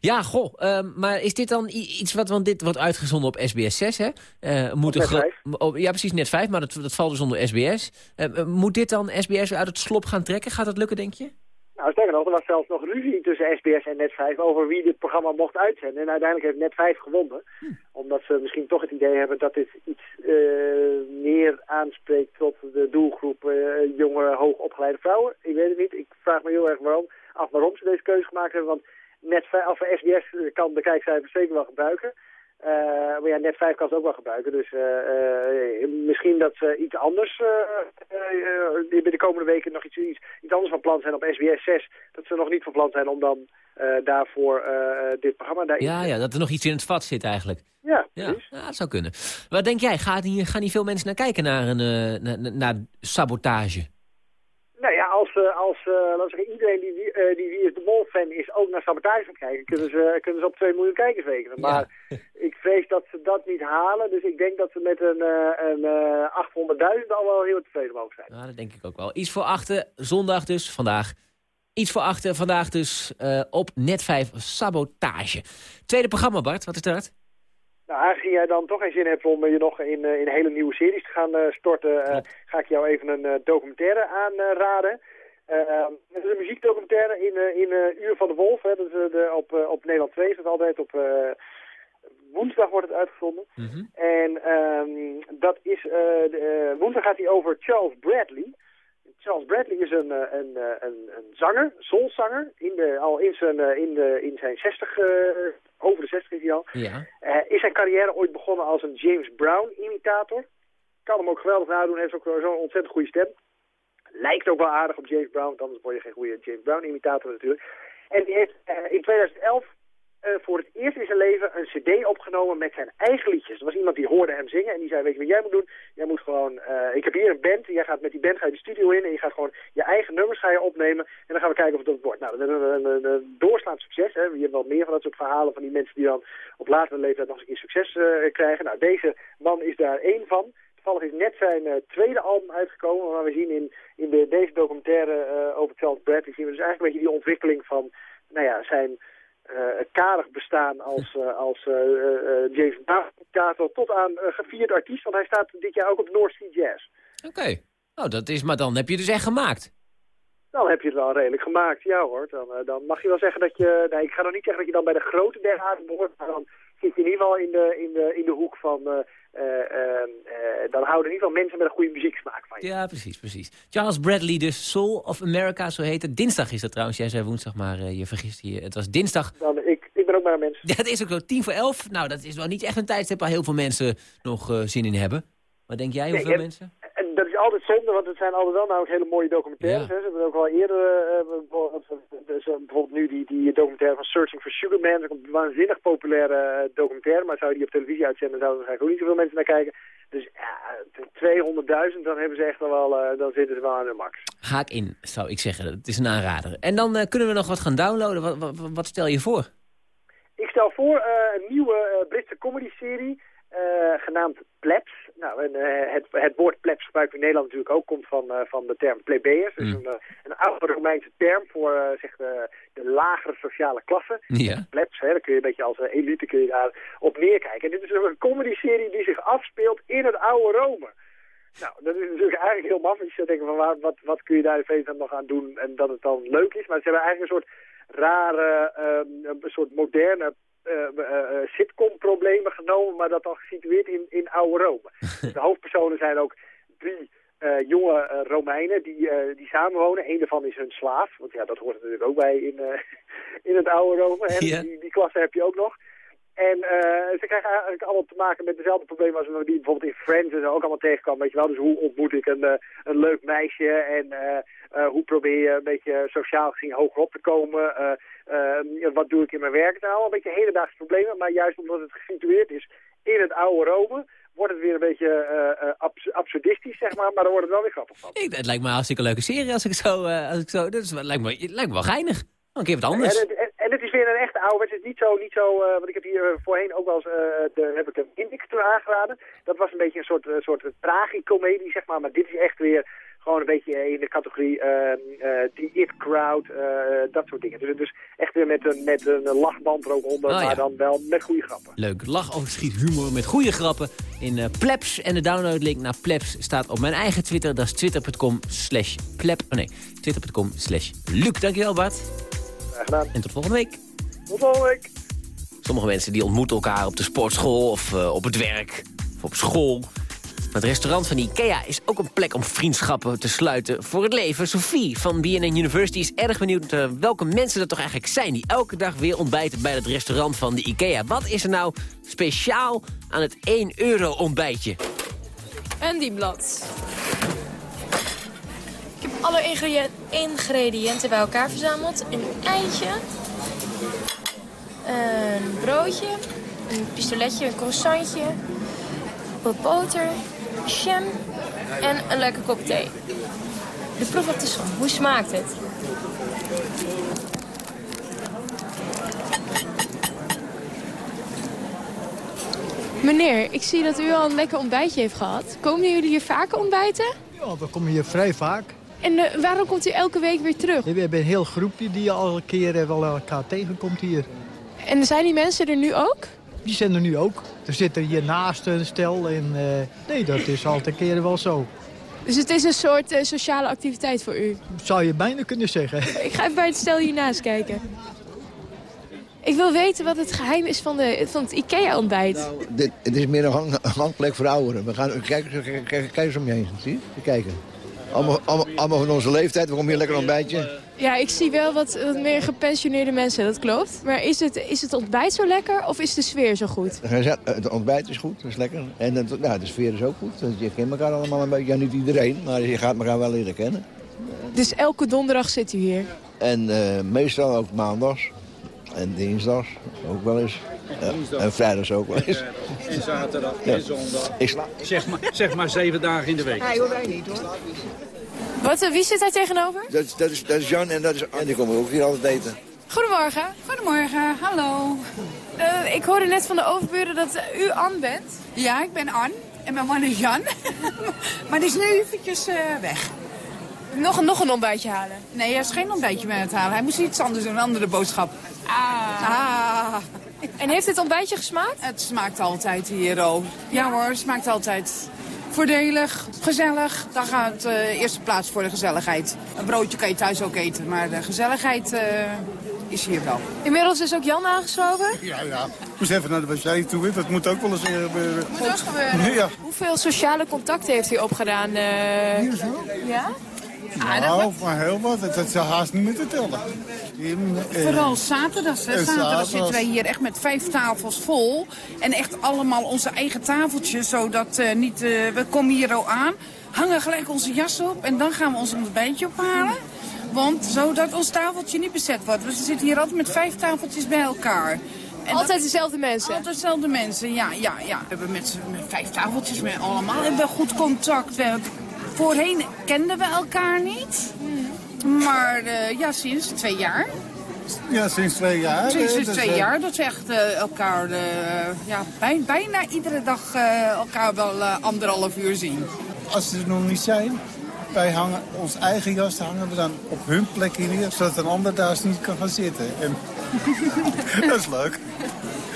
Ja, goh, um, maar is dit dan iets wat, want dit wordt uitgezonden op SBS 6, hè? Uh, moet net 5. Ja, precies, net 5, maar dat, dat valt dus onder SBS. Uh, uh, moet dit dan SBS uit het slop gaan trekken? Gaat dat lukken, denk je? Nou, sterker nog, er was zelfs nog ruzie tussen SBS en Net5 over wie dit programma mocht uitzenden. En uiteindelijk heeft Net5 gewonnen. Hm. Omdat ze misschien toch het idee hebben dat dit iets meer aanspreekt tot de doelgroep jonge, hoogopgeleide vrouwen. Ik weet het niet. Ik vraag me heel erg waarom, af waarom ze deze keuze gemaakt hebben. Want net of SBS kan de kijkcijfers zeker wel gebruiken. Uh, maar ja, net 5 kan ze ook wel gebruiken. Dus uh, uh, misschien dat ze iets anders uh, de komende weken nog iets, iets, iets, anders van plan zijn op SBS 6. Dat ze nog niet van plan zijn om dan daarvoor dit programma daarin Ja, ja, dat er nog iets in het vat zit eigenlijk. Ja, ja, ja dat zou kunnen. Wat denk jij? Gaan hier, gaan hier veel mensen naar kijken naar, een, naar, naar sabotage? Nou ja, als als, laten we zeggen, iedereen die, uh, die Wie is de Mol fan is ook naar Sabotage gaat kijken, kunnen ze, kunnen ze op 2 miljoen kijkers rekenen. Maar ik vrees dat ze dat niet halen, dus ik denk dat ze met een, een 800.000 al wel heel tevreden mogen zijn. Ja, dat denk ik ook wel. Iets voor achter, zondag dus, vandaag. Iets voor achter, vandaag dus op Net 5 Sabotage. Tweede programma, Bart, wat is dat? Nou, aangezien jij dan toch geen zin hebt om je nog in, in hele nieuwe series te gaan storten, ga ik jou even een documentaire aanraden. Het is een muziekdocumentaire in, uh, in uh, Uur van de Wolf. Hè. Dat is, de, op, op Nederland 2 is het altijd. Op woensdag wordt het uitgezonden. Mm -hmm. En um, dat is, de, woensdag gaat hij over Charles Bradley. Charles Bradley is een, een, een, een zanger, soulzanger. In de, al in zijn, in de, in zijn 60, over de 60 is hij al. Ja. is zijn carrière ooit begonnen als een James Brown imitator. Kan hem ook geweldig nadoen, heeft ook zo'n ontzettend goede stem. Lijkt ook wel aardig op James Brown, anders word je geen goede James Brown imitator natuurlijk. En die heeft uh, in 2011 uh, voor het eerst in zijn leven een cd opgenomen met zijn eigen liedjes. Er was iemand die hoorde hem zingen en die zei, weet je wat jij moet doen? Jij moet gewoon, uh, ik heb hier een band, jij gaat met die band ga je de studio in en je gaat gewoon je eigen nummers ga je opnemen en dan gaan we kijken of het wordt. Nou, een, een, een doorslaand succes. Hè. Hebt wel meer van dat soort verhalen van die mensen die dan op latere leeftijd nog eens een keer succes krijgen. Nou, deze man is daar één van. Toevallig is net zijn uh, tweede album uitgekomen, maar we zien in, in de, deze documentaire uh, over Charles Bradley zien we dus eigenlijk een beetje die ontwikkeling van nou ja, zijn uh, karig bestaan als, *laughs* als James Brown tot aan gevierd artiest, want hij staat dit jaar ook op North Sea Jazz. Oké, okay. oh, dat is, maar dan heb je dus echt gemaakt. Dan heb je het wel redelijk gemaakt, ja hoor. Dan, dan mag je wel zeggen dat je, nee, ik ga nog niet zeggen dat je dan bij de grote der aarde behoort, maar dan zit je in ieder geval in de, in de, in de hoek van... Uh, uh, dan houden in ieder geval mensen met een goede muzieksmaak van je. Ja, precies, precies. Charles Bradley, de Soul of America, zo heet het. Dinsdag is dat trouwens. Jij zei woensdag, maar je vergist je. Het was dinsdag. Dan, ik, ik ben ook maar een mens. Ja, dat is ook zo. Tien voor elf. Nou, dat is wel niet echt een tijdstip waar heel veel mensen nog zin in hebben. Wat denk jij, hoeveel nee, mensen? Altijd zonde, want het zijn altijd wel namelijk hele mooie documentaires. Ja. Hè. Ze hebben ook al eerder, uh, dus, bijvoorbeeld nu die, die documentaire van Searching for Sugar Man. Een waanzinnig populaire documentaire, maar zou je die op televisie uitzenden, zouden er eigenlijk ook niet zoveel mensen naar kijken. Dus ja, 200.000, dan hebben ze echt wel, uh, dan zitten ze wel aan de max. Haak in, zou ik zeggen. Het is een aanrader. En dan uh, kunnen we nog wat gaan downloaden. Wat, wat, wat stel je voor? Ik stel voor een nieuwe Britse comedy-serie. Genaamd plebs. Nou, en, uh, het, het woord plebs gebruiken we in Nederland natuurlijk ook, komt van, uh, van de term plebeiers. Dus een, een oude Romeinse term voor zeg de, de lagere sociale klasse. Ja. Plebs, hè, dan kun je een beetje als elite kun je daar op neerkijken. En dit is een comedy-serie die zich afspeelt in het oude Rome. Nou, dat is natuurlijk eigenlijk heel maf. Je zou denken van waar, wat, wat kun je daar in feite nog aan doen en dat het dan leuk is. Maar ze hebben eigenlijk een soort rare, um, een soort moderne sitcom-problemen genomen, maar dat dan gesitueerd in, in oude Rome. *laughs* de hoofdpersonen zijn ook drie uh, jonge Romeinen die, die samenwonen. Eén daarvan is hun slaaf, want ja, dat hoort natuurlijk ook bij in, *laughs* in het oude Rome. En ja. die, die klasse heb je ook nog. En ze krijgen eigenlijk allemaal te maken met dezelfde problemen als we die bijvoorbeeld in Friends en zo ook allemaal tegenkwam. Weet je wel, dus hoe ontmoet ik een, een leuk meisje en hoe probeer je een beetje sociaal gezien hoger op te komen. Uh, wat doe ik in mijn werk nou? Een beetje hedendaagse problemen, maar juist omdat het gesitueerd is in het oude Rome, wordt het weer een beetje uh, abs absurdistisch, zeg maar, maar dan wordt het wel weer grappig van. Ik, het lijkt me een hartstikke leuke serie als ik zo, uh, als ik zo, dat is, het lijkt me, het lijkt me wel geinig. Een keer wat anders. En, en, en, het is weer een echte oude, het is niet zo, niet zo, want ik heb hier voorheen ook wel eens, de, heb ik een Index aangeraden. Dat was een beetje een soort, soort tragicomedie, zeg maar, maar dit is echt weer gewoon een beetje in de categorie die it-crowd, uh, dat soort dingen. Dus, dus echt weer met een, met een lachband er ook onder, Oh, ja. maar dan wel met goede grappen. Leuk. Lach, overschiet, humor met goede grappen in uh, Plebs. En de downloadlink naar Plebs staat op mijn eigen Twitter. Dat is twitter.com slash pleb. Oh nee, twitter.com slash Luc. Dankjewel Bart. Graag gedaan. En tot volgende week. Tot volgende week. Sommige mensen die ontmoeten elkaar op de sportschool of uh, op het werk of op school. Maar het restaurant van IKEA is ook een plek om vriendschappen te sluiten voor het leven. Sophie van BNN University is erg benieuwd uh, welke mensen er toch eigenlijk zijn... die elke dag weer ontbijten bij het restaurant van de IKEA. Wat is er nou speciaal aan het 1 euro ontbijtje? Alle ingrediënten bij elkaar verzameld. Een eitje. Een broodje. Een pistoletje, een croissantje. Wat boter jam en een lekker kop thee. De proef op de som. Hoe smaakt het? Meneer, ik zie dat u al een lekker ontbijtje heeft gehad. Komen jullie hier vaker ontbijten? Ja, we komen hier vrij vaak. En uh, waarom komt u elke week weer terug? We hebben een heel groepje die al een keer wel elkaar tegenkomt hier. En zijn die mensen er nu ook? Die zijn er nu ook. Er zit er hier naast een stel en uh, nee, dat is altijd een keer wel zo. Dus het is een soort uh, sociale activiteit voor u? Zou je bijna kunnen zeggen. *laughs* Ik ga even bij het stel hiernaast kijken. Ik wil weten wat het geheim is van, de, van het IKEA-ontbijt. Nou, dit, het is meer een hang, hangplek voor ouderen. We gaan, kijk, kijk, kijk, eens om je heen. Zie je? Kijken. Allemaal, allemaal, allemaal, van onze leeftijd. We komen hier lekker een ontbijtje. Ja, ik zie wel wat, wat, meer gepensioneerde mensen, dat klopt. Maar is het, is het ontbijt zo lekker of is de sfeer zo goed? Het ontbijt is goed, dat is lekker. En het, nou, de sfeer is ook goed. Je kent elkaar allemaal een beetje. Ja, niet iedereen, maar je gaat elkaar wel leren kennen. Dus elke donderdag zit u hier? En uh, meestal ook maandags. En dinsdags ook wel eens. Ja. En vrijdags ook wel eens. En zaterdag en zondag. Ik zeg, maar, zeg maar zeven dagen in de week. Nee hoor, wij niet hoor. Wat, wie zit daar tegenover? Dat, dat, is, dat is Jan en, dat is, en die komen ook hier altijd eten. Goedemorgen. Goedemorgen, hallo. Uh, ik hoorde net van de overburen dat u Ann bent. Ja, ik ben Ann. En mijn man is Jan. *laughs* maar die is nu eventjes uh, weg. Nog, nog een ontbijtje halen? Nee, hij is geen ontbijtje met het halen. Hij moest iets anders doen, een andere boodschap. Ah. ah. En heeft het ontbijtje gesmaakt? Het smaakt altijd hier, oh. Ja hoor, het smaakt altijd voordelig, gezellig. Dan gaat het uh, eerste plaats voor de gezelligheid. Een broodje kan je thuis ook eten, maar de gezelligheid uh, is hier wel. Inmiddels is ook Jan aangeschoven? Ja, ja. Ik moest even naar de wc toe. Dat moet ook wel eens gebeuren. Moet ook gebeuren? Ja. Hoeveel sociale contacten heeft u opgedaan? Uh... Hier zo? Ja? Nou, maar heel wat. Dat is haast niet meer te tellen. Vooral zaterdags. Hè. Zaterdag zitten wij hier echt met vijf tafels vol. En echt allemaal onze eigen tafeltjes. Zodat uh, niet... Uh, we komen hier al aan. Hangen gelijk onze jas op. En dan gaan we ons ontbijtje ophalen. Want zodat ons tafeltje niet bezet wordt. Dus we zitten hier altijd met vijf tafeltjes bij elkaar. En altijd dat, dezelfde mensen? Altijd dezelfde mensen, ja. ja, ja. We hebben met, met vijf tafeltjes met allemaal hebben we goed contact. We hebben Voorheen kenden we elkaar niet. Maar uh, ja, sinds twee jaar. Ja, sinds twee jaar. Sinds, sinds twee jaar dat we echt uh, elkaar uh, ja, bij, bijna iedere dag elkaar wel anderhalf uur zien. Als ze er nog niet zijn, wij hangen ons eigen jas hangen we dan op hun plek hier, zodat een ander daar niet kan gaan zitten. En *laughs* dat is leuk.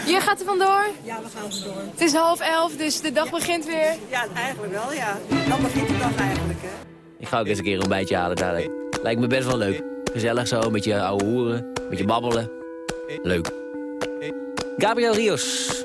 Je gaat er vandoor? Ja, we gaan vandoor. Het is half elf, dus de dag begint weer? Ja, eigenlijk wel, ja. Dan begint de dag eigenlijk, hè. Ik ga ook eens een keer een ontbijtje halen dadelijk. Lijkt me best wel leuk. Gezellig zo, met je ouwe hoeren, met je babbelen. Leuk. Gabriel Rios.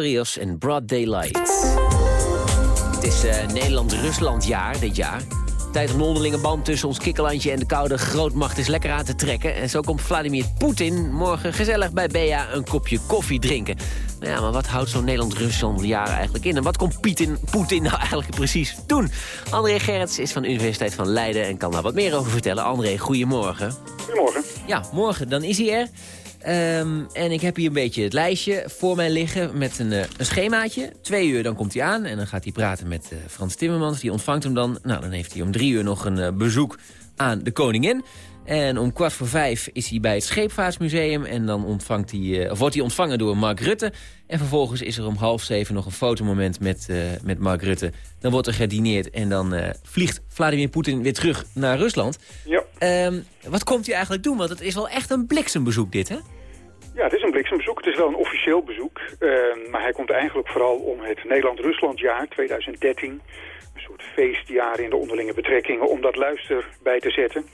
Rios en Broad Daylight. Het is eh, Nederland-Rusland jaar dit jaar. Tijd om de onderlinge band tussen ons kikkerlandje en de koude grootmacht is lekker aan te trekken. En zo komt Vladimir Poetin morgen gezellig bij Bea een kopje koffie drinken. Nou ja, maar wat houdt zo'n Nederland-Rusland jaar eigenlijk in? En wat komt Poetin, Poetin nou eigenlijk precies doen? André Gerrits is van de Universiteit van Leiden en kan daar wat meer over vertellen. André, goedemorgen. Goedemorgen. Ja, morgen, dan is hij er. Ehm, en ik heb hier een beetje het lijstje voor mij liggen met een, eh, een schemaatje. Twee uur, dan komt hij aan en dan gaat hij praten met eh, Frans Timmermans. Die ontvangt hem dan. Nou, dan heeft hij om drie uur nog een eh, bezoek aan de koningin. En om kwart voor vijf is hij bij het Scheepvaartsmuseum. En dan ontvangt hij, wordt hij ontvangen door Mark Rutte. En vervolgens is er om half zeven nog een fotomoment met, met Mark Rutte. Dan wordt er gedineerd en dan vliegt Vladimir Poetin weer terug naar Rusland. Ja. Ehm, wat komt hij eigenlijk doen? Want het is wel echt een bliksembezoek dit, hè? Ja, het is een bliksembezoek. Het is wel een officieel bezoek. eh, maar hij komt eigenlijk vooral om het Nederland-Ruslandjaar 2013. Een soort feestjaar in de onderlinge betrekkingen. Om dat luister bij te zetten.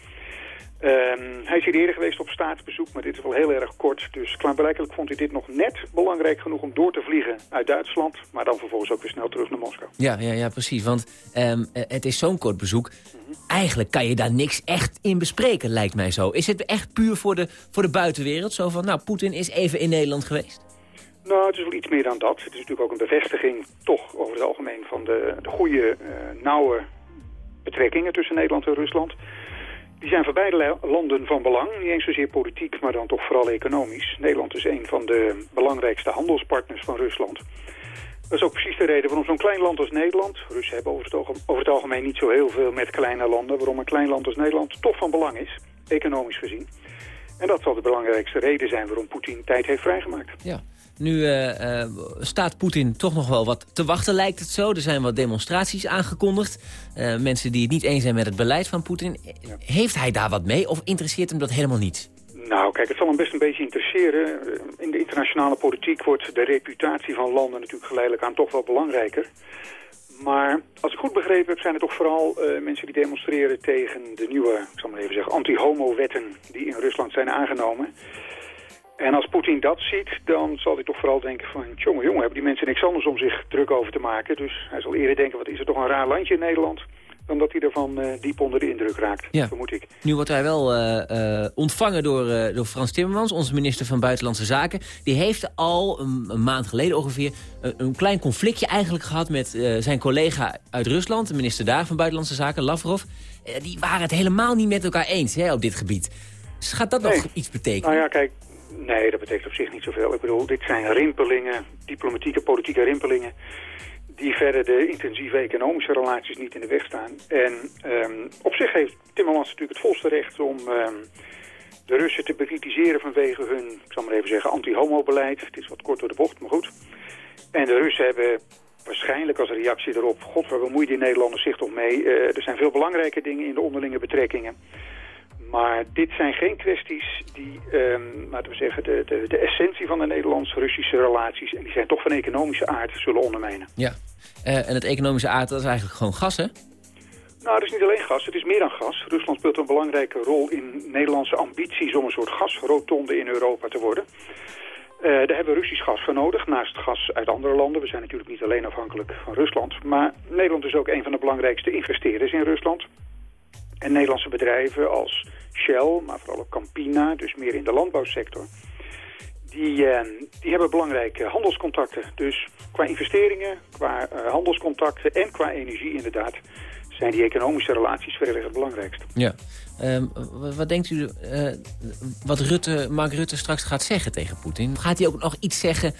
Ehm, hij is hier eerder geweest op staatsbezoek, maar dit is wel heel erg kort. Dus klaarblijkelijk vond hij dit nog net belangrijk genoeg om door te vliegen uit Duitsland. Maar dan vervolgens ook weer snel terug naar Moskou. Ja, ja, ja precies. Want ehm, eh, het is zo'n kort bezoek. Eigenlijk kan je daar niks echt in bespreken, lijkt mij zo. Is het echt puur voor de, voor de buitenwereld? Zo van, nou, Poetin is even in Nederland geweest. Nou, het is wel iets meer dan dat. Het is natuurlijk ook een bevestiging, toch over het algemeen, van de, de goede, eh, nauwe betrekkingen tussen Nederland en Rusland. Die zijn voor beide la- landen van belang. Niet eens zozeer politiek, maar dan toch vooral economisch. Nederland is een van de belangrijkste handelspartners van Rusland. Dat is ook precies de reden waarom zo'n klein land als Nederland... Russen hebben over het, over het algemeen niet zo heel veel met kleine landen... waarom een klein land als Nederland toch van belang is, economisch gezien. En dat zal de belangrijkste reden zijn waarom Poetin tijd heeft vrijgemaakt. Ja. Nu eh, eh, staat Poetin toch nog wel wat te wachten, lijkt het zo. Er zijn wat demonstraties aangekondigd. Eh, mensen die het niet eens zijn met het beleid van Poetin. Heeft hij daar wat mee of interesseert hem dat helemaal niet? Nou, kijk, het zal hem best een beetje interesseren. In de internationale politiek wordt de reputatie van landen natuurlijk geleidelijk aan toch wel belangrijker. Maar als ik goed begrepen heb, zijn het toch vooral mensen die demonstreren tegen de nieuwe, ik zal maar even zeggen, anti-homo-wetten die in Rusland zijn aangenomen. En als Poetin dat ziet, dan zal hij toch vooral denken van... jongen, jongen, hebben die mensen niks anders om zich druk over te maken. Dus hij zal eerder denken, wat is er toch een raar landje in Nederland... dan dat hij ervan eh, diep onder de indruk raakt, Ja. vermoed ik. Nu wordt hij wel eh, eh, ontvangen door, door Frans Timmermans, onze minister van Buitenlandse Zaken. Die heeft al een, een maand geleden ongeveer een, een klein conflictje eigenlijk gehad met zijn collega uit Rusland, de minister daar van Buitenlandse Zaken, Lavrov. Die waren het helemaal niet met elkaar eens hè, op dit gebied. Dus gaat dat nog iets betekenen? Nou ja, kijk, nee, dat betekent op zich niet zoveel. Ik bedoel, dit zijn rimpelingen, diplomatieke, politieke rimpelingen... die verder de intensieve economische relaties niet in de weg staan. En ehm, op zich heeft Timmermans natuurlijk het volste recht om ehm, de Russen te bekritiseren... vanwege hun, ik zal maar even zeggen, anti-homo-beleid. Het is wat kort door de bocht, maar goed. En de Russen hebben waarschijnlijk als reactie daarop... god, waar bemoeien die Nederlanders zich toch mee? Eh, er zijn veel belangrijke dingen in de onderlinge betrekkingen... Maar dit zijn geen kwesties die, ehm, laten we zeggen, de, de, de essentie van de Nederlands-Russische relaties, en die zijn toch van economische aard, zullen ondermijnen. Ja. Eh, en het economische aard, dat is eigenlijk gewoon gas, hè? Nou, het is niet alleen gas, het is meer dan gas. Rusland speelt een belangrijke rol in Nederlandse ambities om een soort gasrotonde in Europa te worden. Eh, daar hebben we Russisch gas voor nodig, naast gas uit andere landen. We zijn natuurlijk niet alleen afhankelijk van Rusland. Maar Nederland is ook een van de belangrijkste investeerders in Rusland. En Nederlandse bedrijven als Shell, maar vooral ook Campina, dus meer in de landbouwsector... die, uh, die hebben belangrijke handelscontacten. Dus qua investeringen, qua uh, handelscontacten en qua energie inderdaad... zijn die economische relaties verreweg het belangrijkste. Ja. Um, wat denkt u uh, wat Rutte, Mark Rutte straks gaat zeggen tegen Poetin? Gaat hij ook nog iets zeggen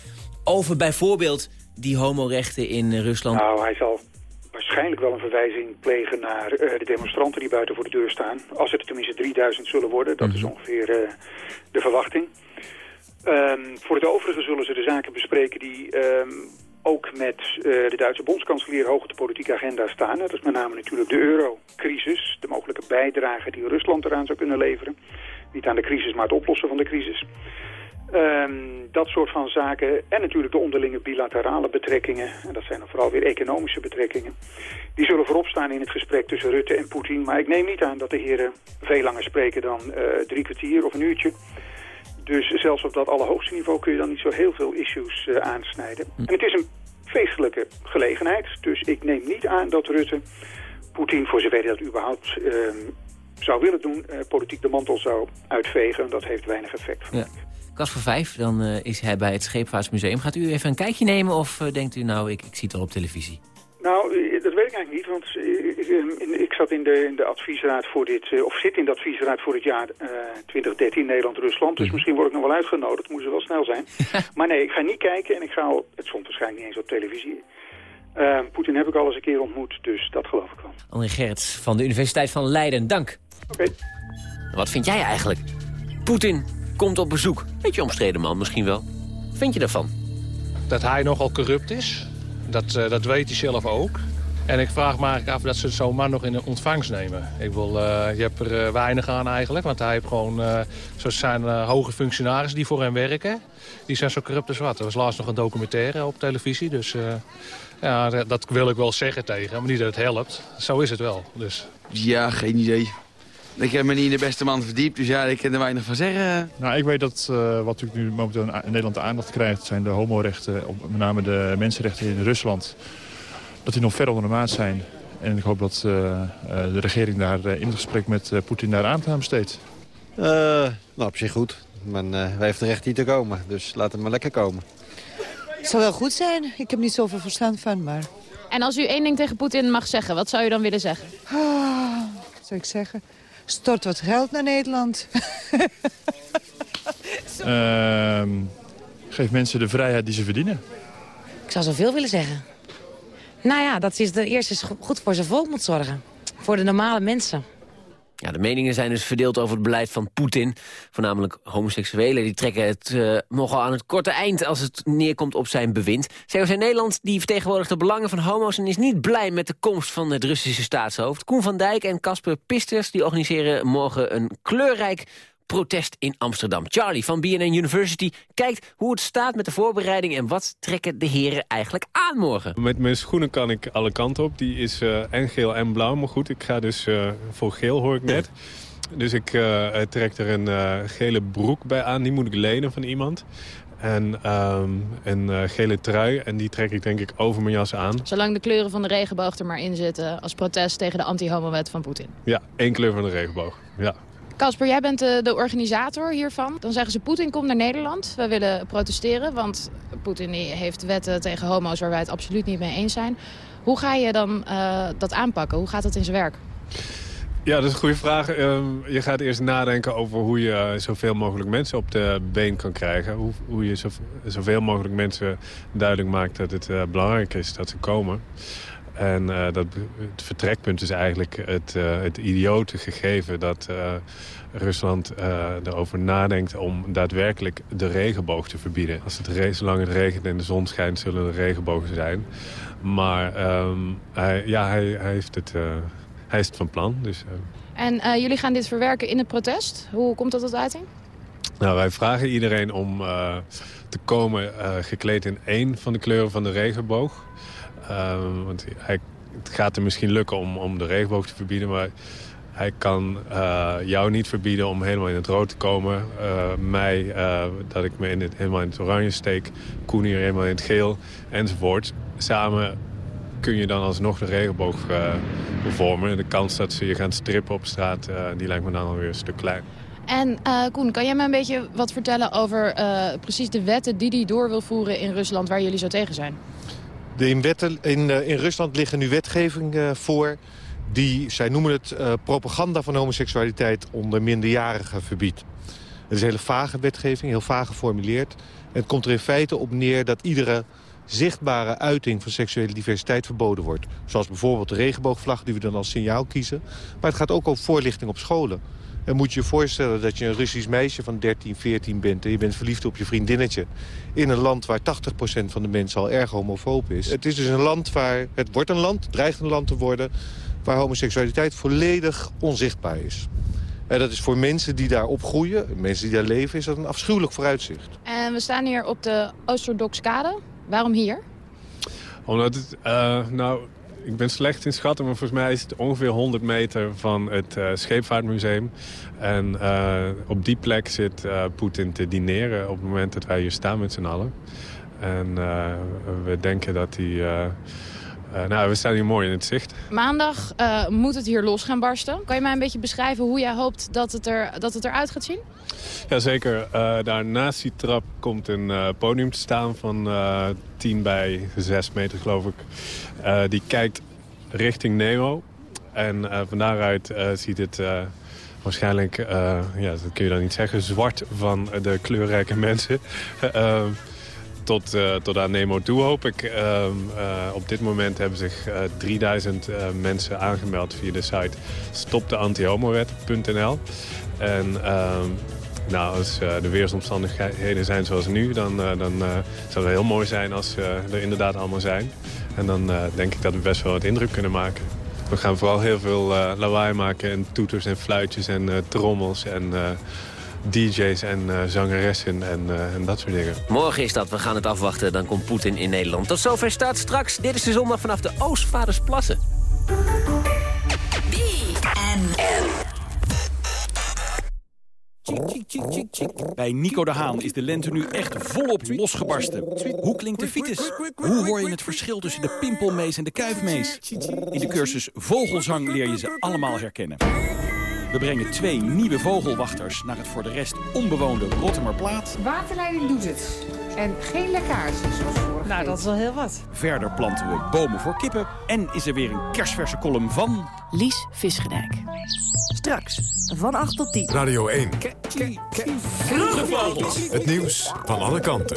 over bijvoorbeeld die homorechten in Rusland? Nou, hij zal waarschijnlijk wel een verwijzing plegen naar uh, de demonstranten die buiten voor de deur staan. Als het er tenminste 3000 zullen worden, dat is ongeveer uh, de verwachting. Um, voor het overige zullen ze de zaken bespreken die um, ook met uh, de Duitse bondskanselier hoog op de politieke agenda staan. Dat is met name natuurlijk de eurocrisis, de mogelijke bijdrage die Rusland eraan zou kunnen leveren. Niet aan de crisis, maar het oplossen van de crisis. Um, dat soort van zaken. En natuurlijk de onderlinge bilaterale betrekkingen. En dat zijn dan vooral weer economische betrekkingen. Die zullen voorop staan in het gesprek tussen Rutte en Poetin. Maar ik neem niet aan dat de heren veel langer spreken dan uh, drie kwartier of een uurtje. Dus zelfs op dat allerhoogste niveau kun je dan niet zo heel veel issues uh, aansnijden. En het is een feestelijke gelegenheid. Dus ik neem niet aan dat Rutte Poetin, voor zover hij dat überhaupt uh, zou willen doen, uh, politiek de mantel zou uitvegen. Dat heeft weinig effect. Ja. Kasper 5, dan uh, is hij bij het Scheepvaartsmuseum. Gaat u even een kijkje nemen of uh, denkt u nou, ik, ik zie het al op televisie? Nou, dat weet ik eigenlijk niet, want ik, ik zat in de, in de adviesraad voor dit, of zit in de adviesraad voor het jaar uh, 2013 Nederland-Rusland. Dus misschien word ik nog wel uitgenodigd, moeten ze wel snel zijn. *laughs* maar nee, ik ga niet kijken en ik ga al, het stond waarschijnlijk niet eens op televisie. Uh, Poetin heb ik al eens een keer ontmoet, dus dat geloof ik wel. André Gerrits van de Universiteit van Leiden, dank. Oké. Okay. Wat vind jij eigenlijk? Poetin komt op bezoek. Beetje omstreden man misschien wel. Vind je daarvan? Dat hij nogal corrupt is. Dat, uh, dat weet hij zelf ook. En ik vraag me eigenlijk af dat ze zo'n man nog in de ontvangst nemen. Ik wil, uh, je hebt er uh, weinig aan eigenlijk. Want hij heeft gewoon, uh, zo zijn hoge functionarissen die voor hem werken. Die zijn zo corrupt als wat. Er was laatst nog een documentaire op televisie. Dus ja, dat wil ik wel zeggen tegen hem. Maar niet dat het helpt. Zo is het wel. Dus. Ja, geen idee. Ik heb me niet in de beste man verdiept, dus ja, ik kan er weinig van zeggen. Nou, ik weet dat uh, wat natuurlijk nu momenteel in Nederland de aandacht krijgt... zijn de homorechten, met name de mensenrechten in Rusland. Dat die nog ver onder de maat zijn. En ik hoop dat uh, uh, de regering daar in het gesprek met Poetin daar aan aan besteedt. nou, op zich goed. Men heeft er recht hier te komen, dus laat hem maar lekker komen. Het zou wel goed zijn. Ik heb niet zoveel verstand van, maar... En als u één ding tegen Poetin mag zeggen, wat zou u dan willen zeggen? Ah, wat zou ik zeggen? Stort wat geld naar Nederland. uh, *laughs* geef mensen de vrijheid die ze verdienen. Ik zou zoveel willen zeggen. Nou ja, dat is de eerste goed voor zijn volk moet zorgen. Voor de normale mensen. Ja, de meningen zijn dus verdeeld over het beleid van Poetin. Voornamelijk homoseksuelen. Die trekken het uh, nogal aan het korte eind als het neerkomt op zijn bewind. COC Nederland die vertegenwoordigt de belangen van homo's... en is niet blij met de komst van het Russische staatshoofd. Koen van Dijk en Casper Pisters die organiseren morgen een kleurrijk protest in Amsterdam. Charlie van BNN University kijkt hoe het staat met de voorbereiding... en wat trekken de heren eigenlijk aan morgen. Met mijn schoenen kan ik alle kanten op. Die is uh, en geel en blauw. Maar goed, ik ga dus uh, voor geel, hoor ik net. *laughs* Dus ik uh, trek er een gele broek bij aan. Die moet ik lenen van iemand. En um, een gele trui. En die trek ik denk ik over mijn jas aan. Zolang de kleuren van de regenboog er maar in zitten... als protest tegen de anti-homo-wet van Poetin. Ja, één kleur van de regenboog. Ja. Kasper, jij bent de, de, organisator hiervan. Dan zeggen ze, Poetin komt naar Nederland. We willen protesteren, want Poetin heeft wetten tegen homo's... waar wij het absoluut niet mee eens zijn. Hoe ga je dan uh, dat aanpakken? Hoe gaat dat in zijn werk? Ja, dat is een goede vraag. Uh, je gaat eerst nadenken over hoe je uh, zoveel mogelijk mensen op de been kan krijgen. Hoe, hoe je zo, zoveel mogelijk mensen duidelijk maakt dat het belangrijk is dat ze komen. En dat, het vertrekpunt is eigenlijk het, het idiote gegeven dat Rusland erover nadenkt om daadwerkelijk de regenboog te verbieden. Als het zolang het regent en de zon schijnt zullen er regenbogen zijn. Maar um, hij, ja, hij, hij heeft het hij is het van plan. Dus. En jullie gaan dit verwerken in het protest. Hoe komt dat tot uiting? Nou, wij vragen iedereen om uh, te komen gekleed in één van de kleuren van de regenboog. Ehm, want hij, het gaat er misschien lukken om, om de regenboog te verbieden, maar hij kan jou niet verbieden om helemaal in het rood te komen. mij, dat ik me in het, helemaal in het oranje steek. Koen hier helemaal in het geel, enzovoort. Samen kun je dan alsnog de regenboog vormen. De kans dat ze je gaan strippen op straat, die lijkt me dan alweer een stuk klein. En Koen, kan jij me een beetje wat vertellen over precies de wetten die hij door wil voeren in Rusland... waar jullie zo tegen zijn? De in, wetten, in, in Rusland liggen nu wetgeving voor die, zij noemen het, propaganda van homoseksualiteit onder minderjarigen verbiedt. Het is een hele vage wetgeving, heel vaag geformuleerd. Het komt er in feite op neer dat iedere zichtbare uiting van seksuele diversiteit verboden wordt. Zoals bijvoorbeeld de regenboogvlag die we dan als signaal kiezen. Maar het gaat ook over voorlichting op scholen. En moet je je voorstellen dat je een Russisch meisje van 13, 14 bent... en je bent verliefd op je vriendinnetje... in een land waar 80% van de mensen al erg homofoob is. Het is dus een land waar... Het wordt een land, het dreigt een land te worden... waar homoseksualiteit volledig onzichtbaar is. En dat is voor mensen die daar opgroeien, mensen die daar leven, is dat een afschuwelijk vooruitzicht. En we staan hier op de Oosterdoxkade. Waarom hier? Omdat het, uh, nou, ik ben slecht in schatten, maar volgens mij is het ongeveer 100 meter van het uh, Scheepvaartmuseum. En uh, op die plek zit Poetin te dineren op het moment dat wij hier staan met z'n allen. En we denken dat hij uh, nou, we staan hier mooi in het zicht. Maandag uh, moet het hier los gaan barsten. Kan je mij een beetje beschrijven hoe jij hoopt dat het, er, dat het eruit gaat zien? Jazeker. Uh, daar naast die trap komt een podium te staan van 10 bij 6 meter, geloof ik. die kijkt richting Nemo. En van daaruit ziet het waarschijnlijk, ja, dat kun je dan niet zeggen, zwart van de kleurrijke *laughs* mensen tot, uh, tot aan Nemo toe hoop ik. Uh, uh, op dit moment hebben zich 3000 mensen aangemeld via de site stopdeantihomowet.nl. En ehm, nou, als de weersomstandigheden zijn zoals nu, dan, dan zou het heel mooi zijn als ze er inderdaad allemaal zijn. En dan denk ik dat we best wel wat indruk kunnen maken. We gaan vooral heel veel lawaai maken en toeters en fluitjes en trommels en DJ's en uh, zangeressen en, uh, en dat soort dingen. Morgen is dat, we gaan het afwachten, dan komt Poetin in Nederland. Tot zover staat straks. Dit is de zondag vanaf de Oostvadersplassen. Bij Nico de Haan is de lente nu echt volop losgebarsten. Hoe klinkt de fiets? Hoe hoor je het verschil tussen de pimpelmees en de kuifmees? In de cursus Vogelzang leer je ze allemaal herkennen. We brengen twee nieuwe vogelwachters naar het voor de rest onbewoonde Rottermerplaat. Waterleiding doet het. En geen lekkage, zoals vorige Nou, dat is wel heel wat. Verder planten we bomen voor kippen. En is er weer een kersverse column van... Lies Visgedijk. Straks, van 8 tot 10. Radio 1. Vroege Vogels. Het nieuws van alle kanten.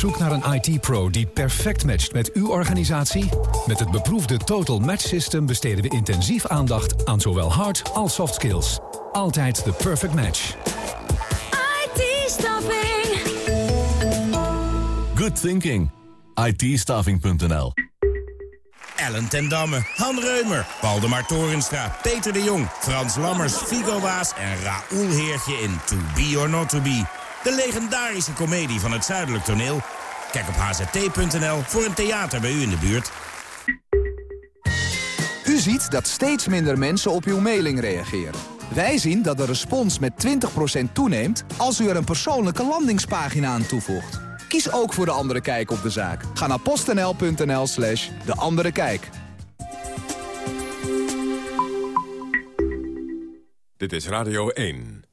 Zoek naar een IT-pro die perfect matcht met uw organisatie? Met het beproefde Total Match System besteden we intensief aandacht aan zowel hard als soft skills. Altijd de perfect match. IT-staffing. Good thinking. it Ellen ten Damme, Han Reumer, Waldemar Torenstra, Peter de Jong... Frans Lammers, Figo Waas en Raoul Heertje in To Be or Not To Be... De legendarische komedie van het Zuidelijk Toneel. Kijk op hzt.nl voor een theater bij u in de buurt. U ziet dat steeds minder mensen op uw mailing reageren. Wij zien dat de respons met 20% toeneemt als u er een persoonlijke landingspagina aan toevoegt. Kies ook voor De Andere Kijk op de zaak. Ga naar postnl.nl slash De Andere Kijk. Dit is Radio 1.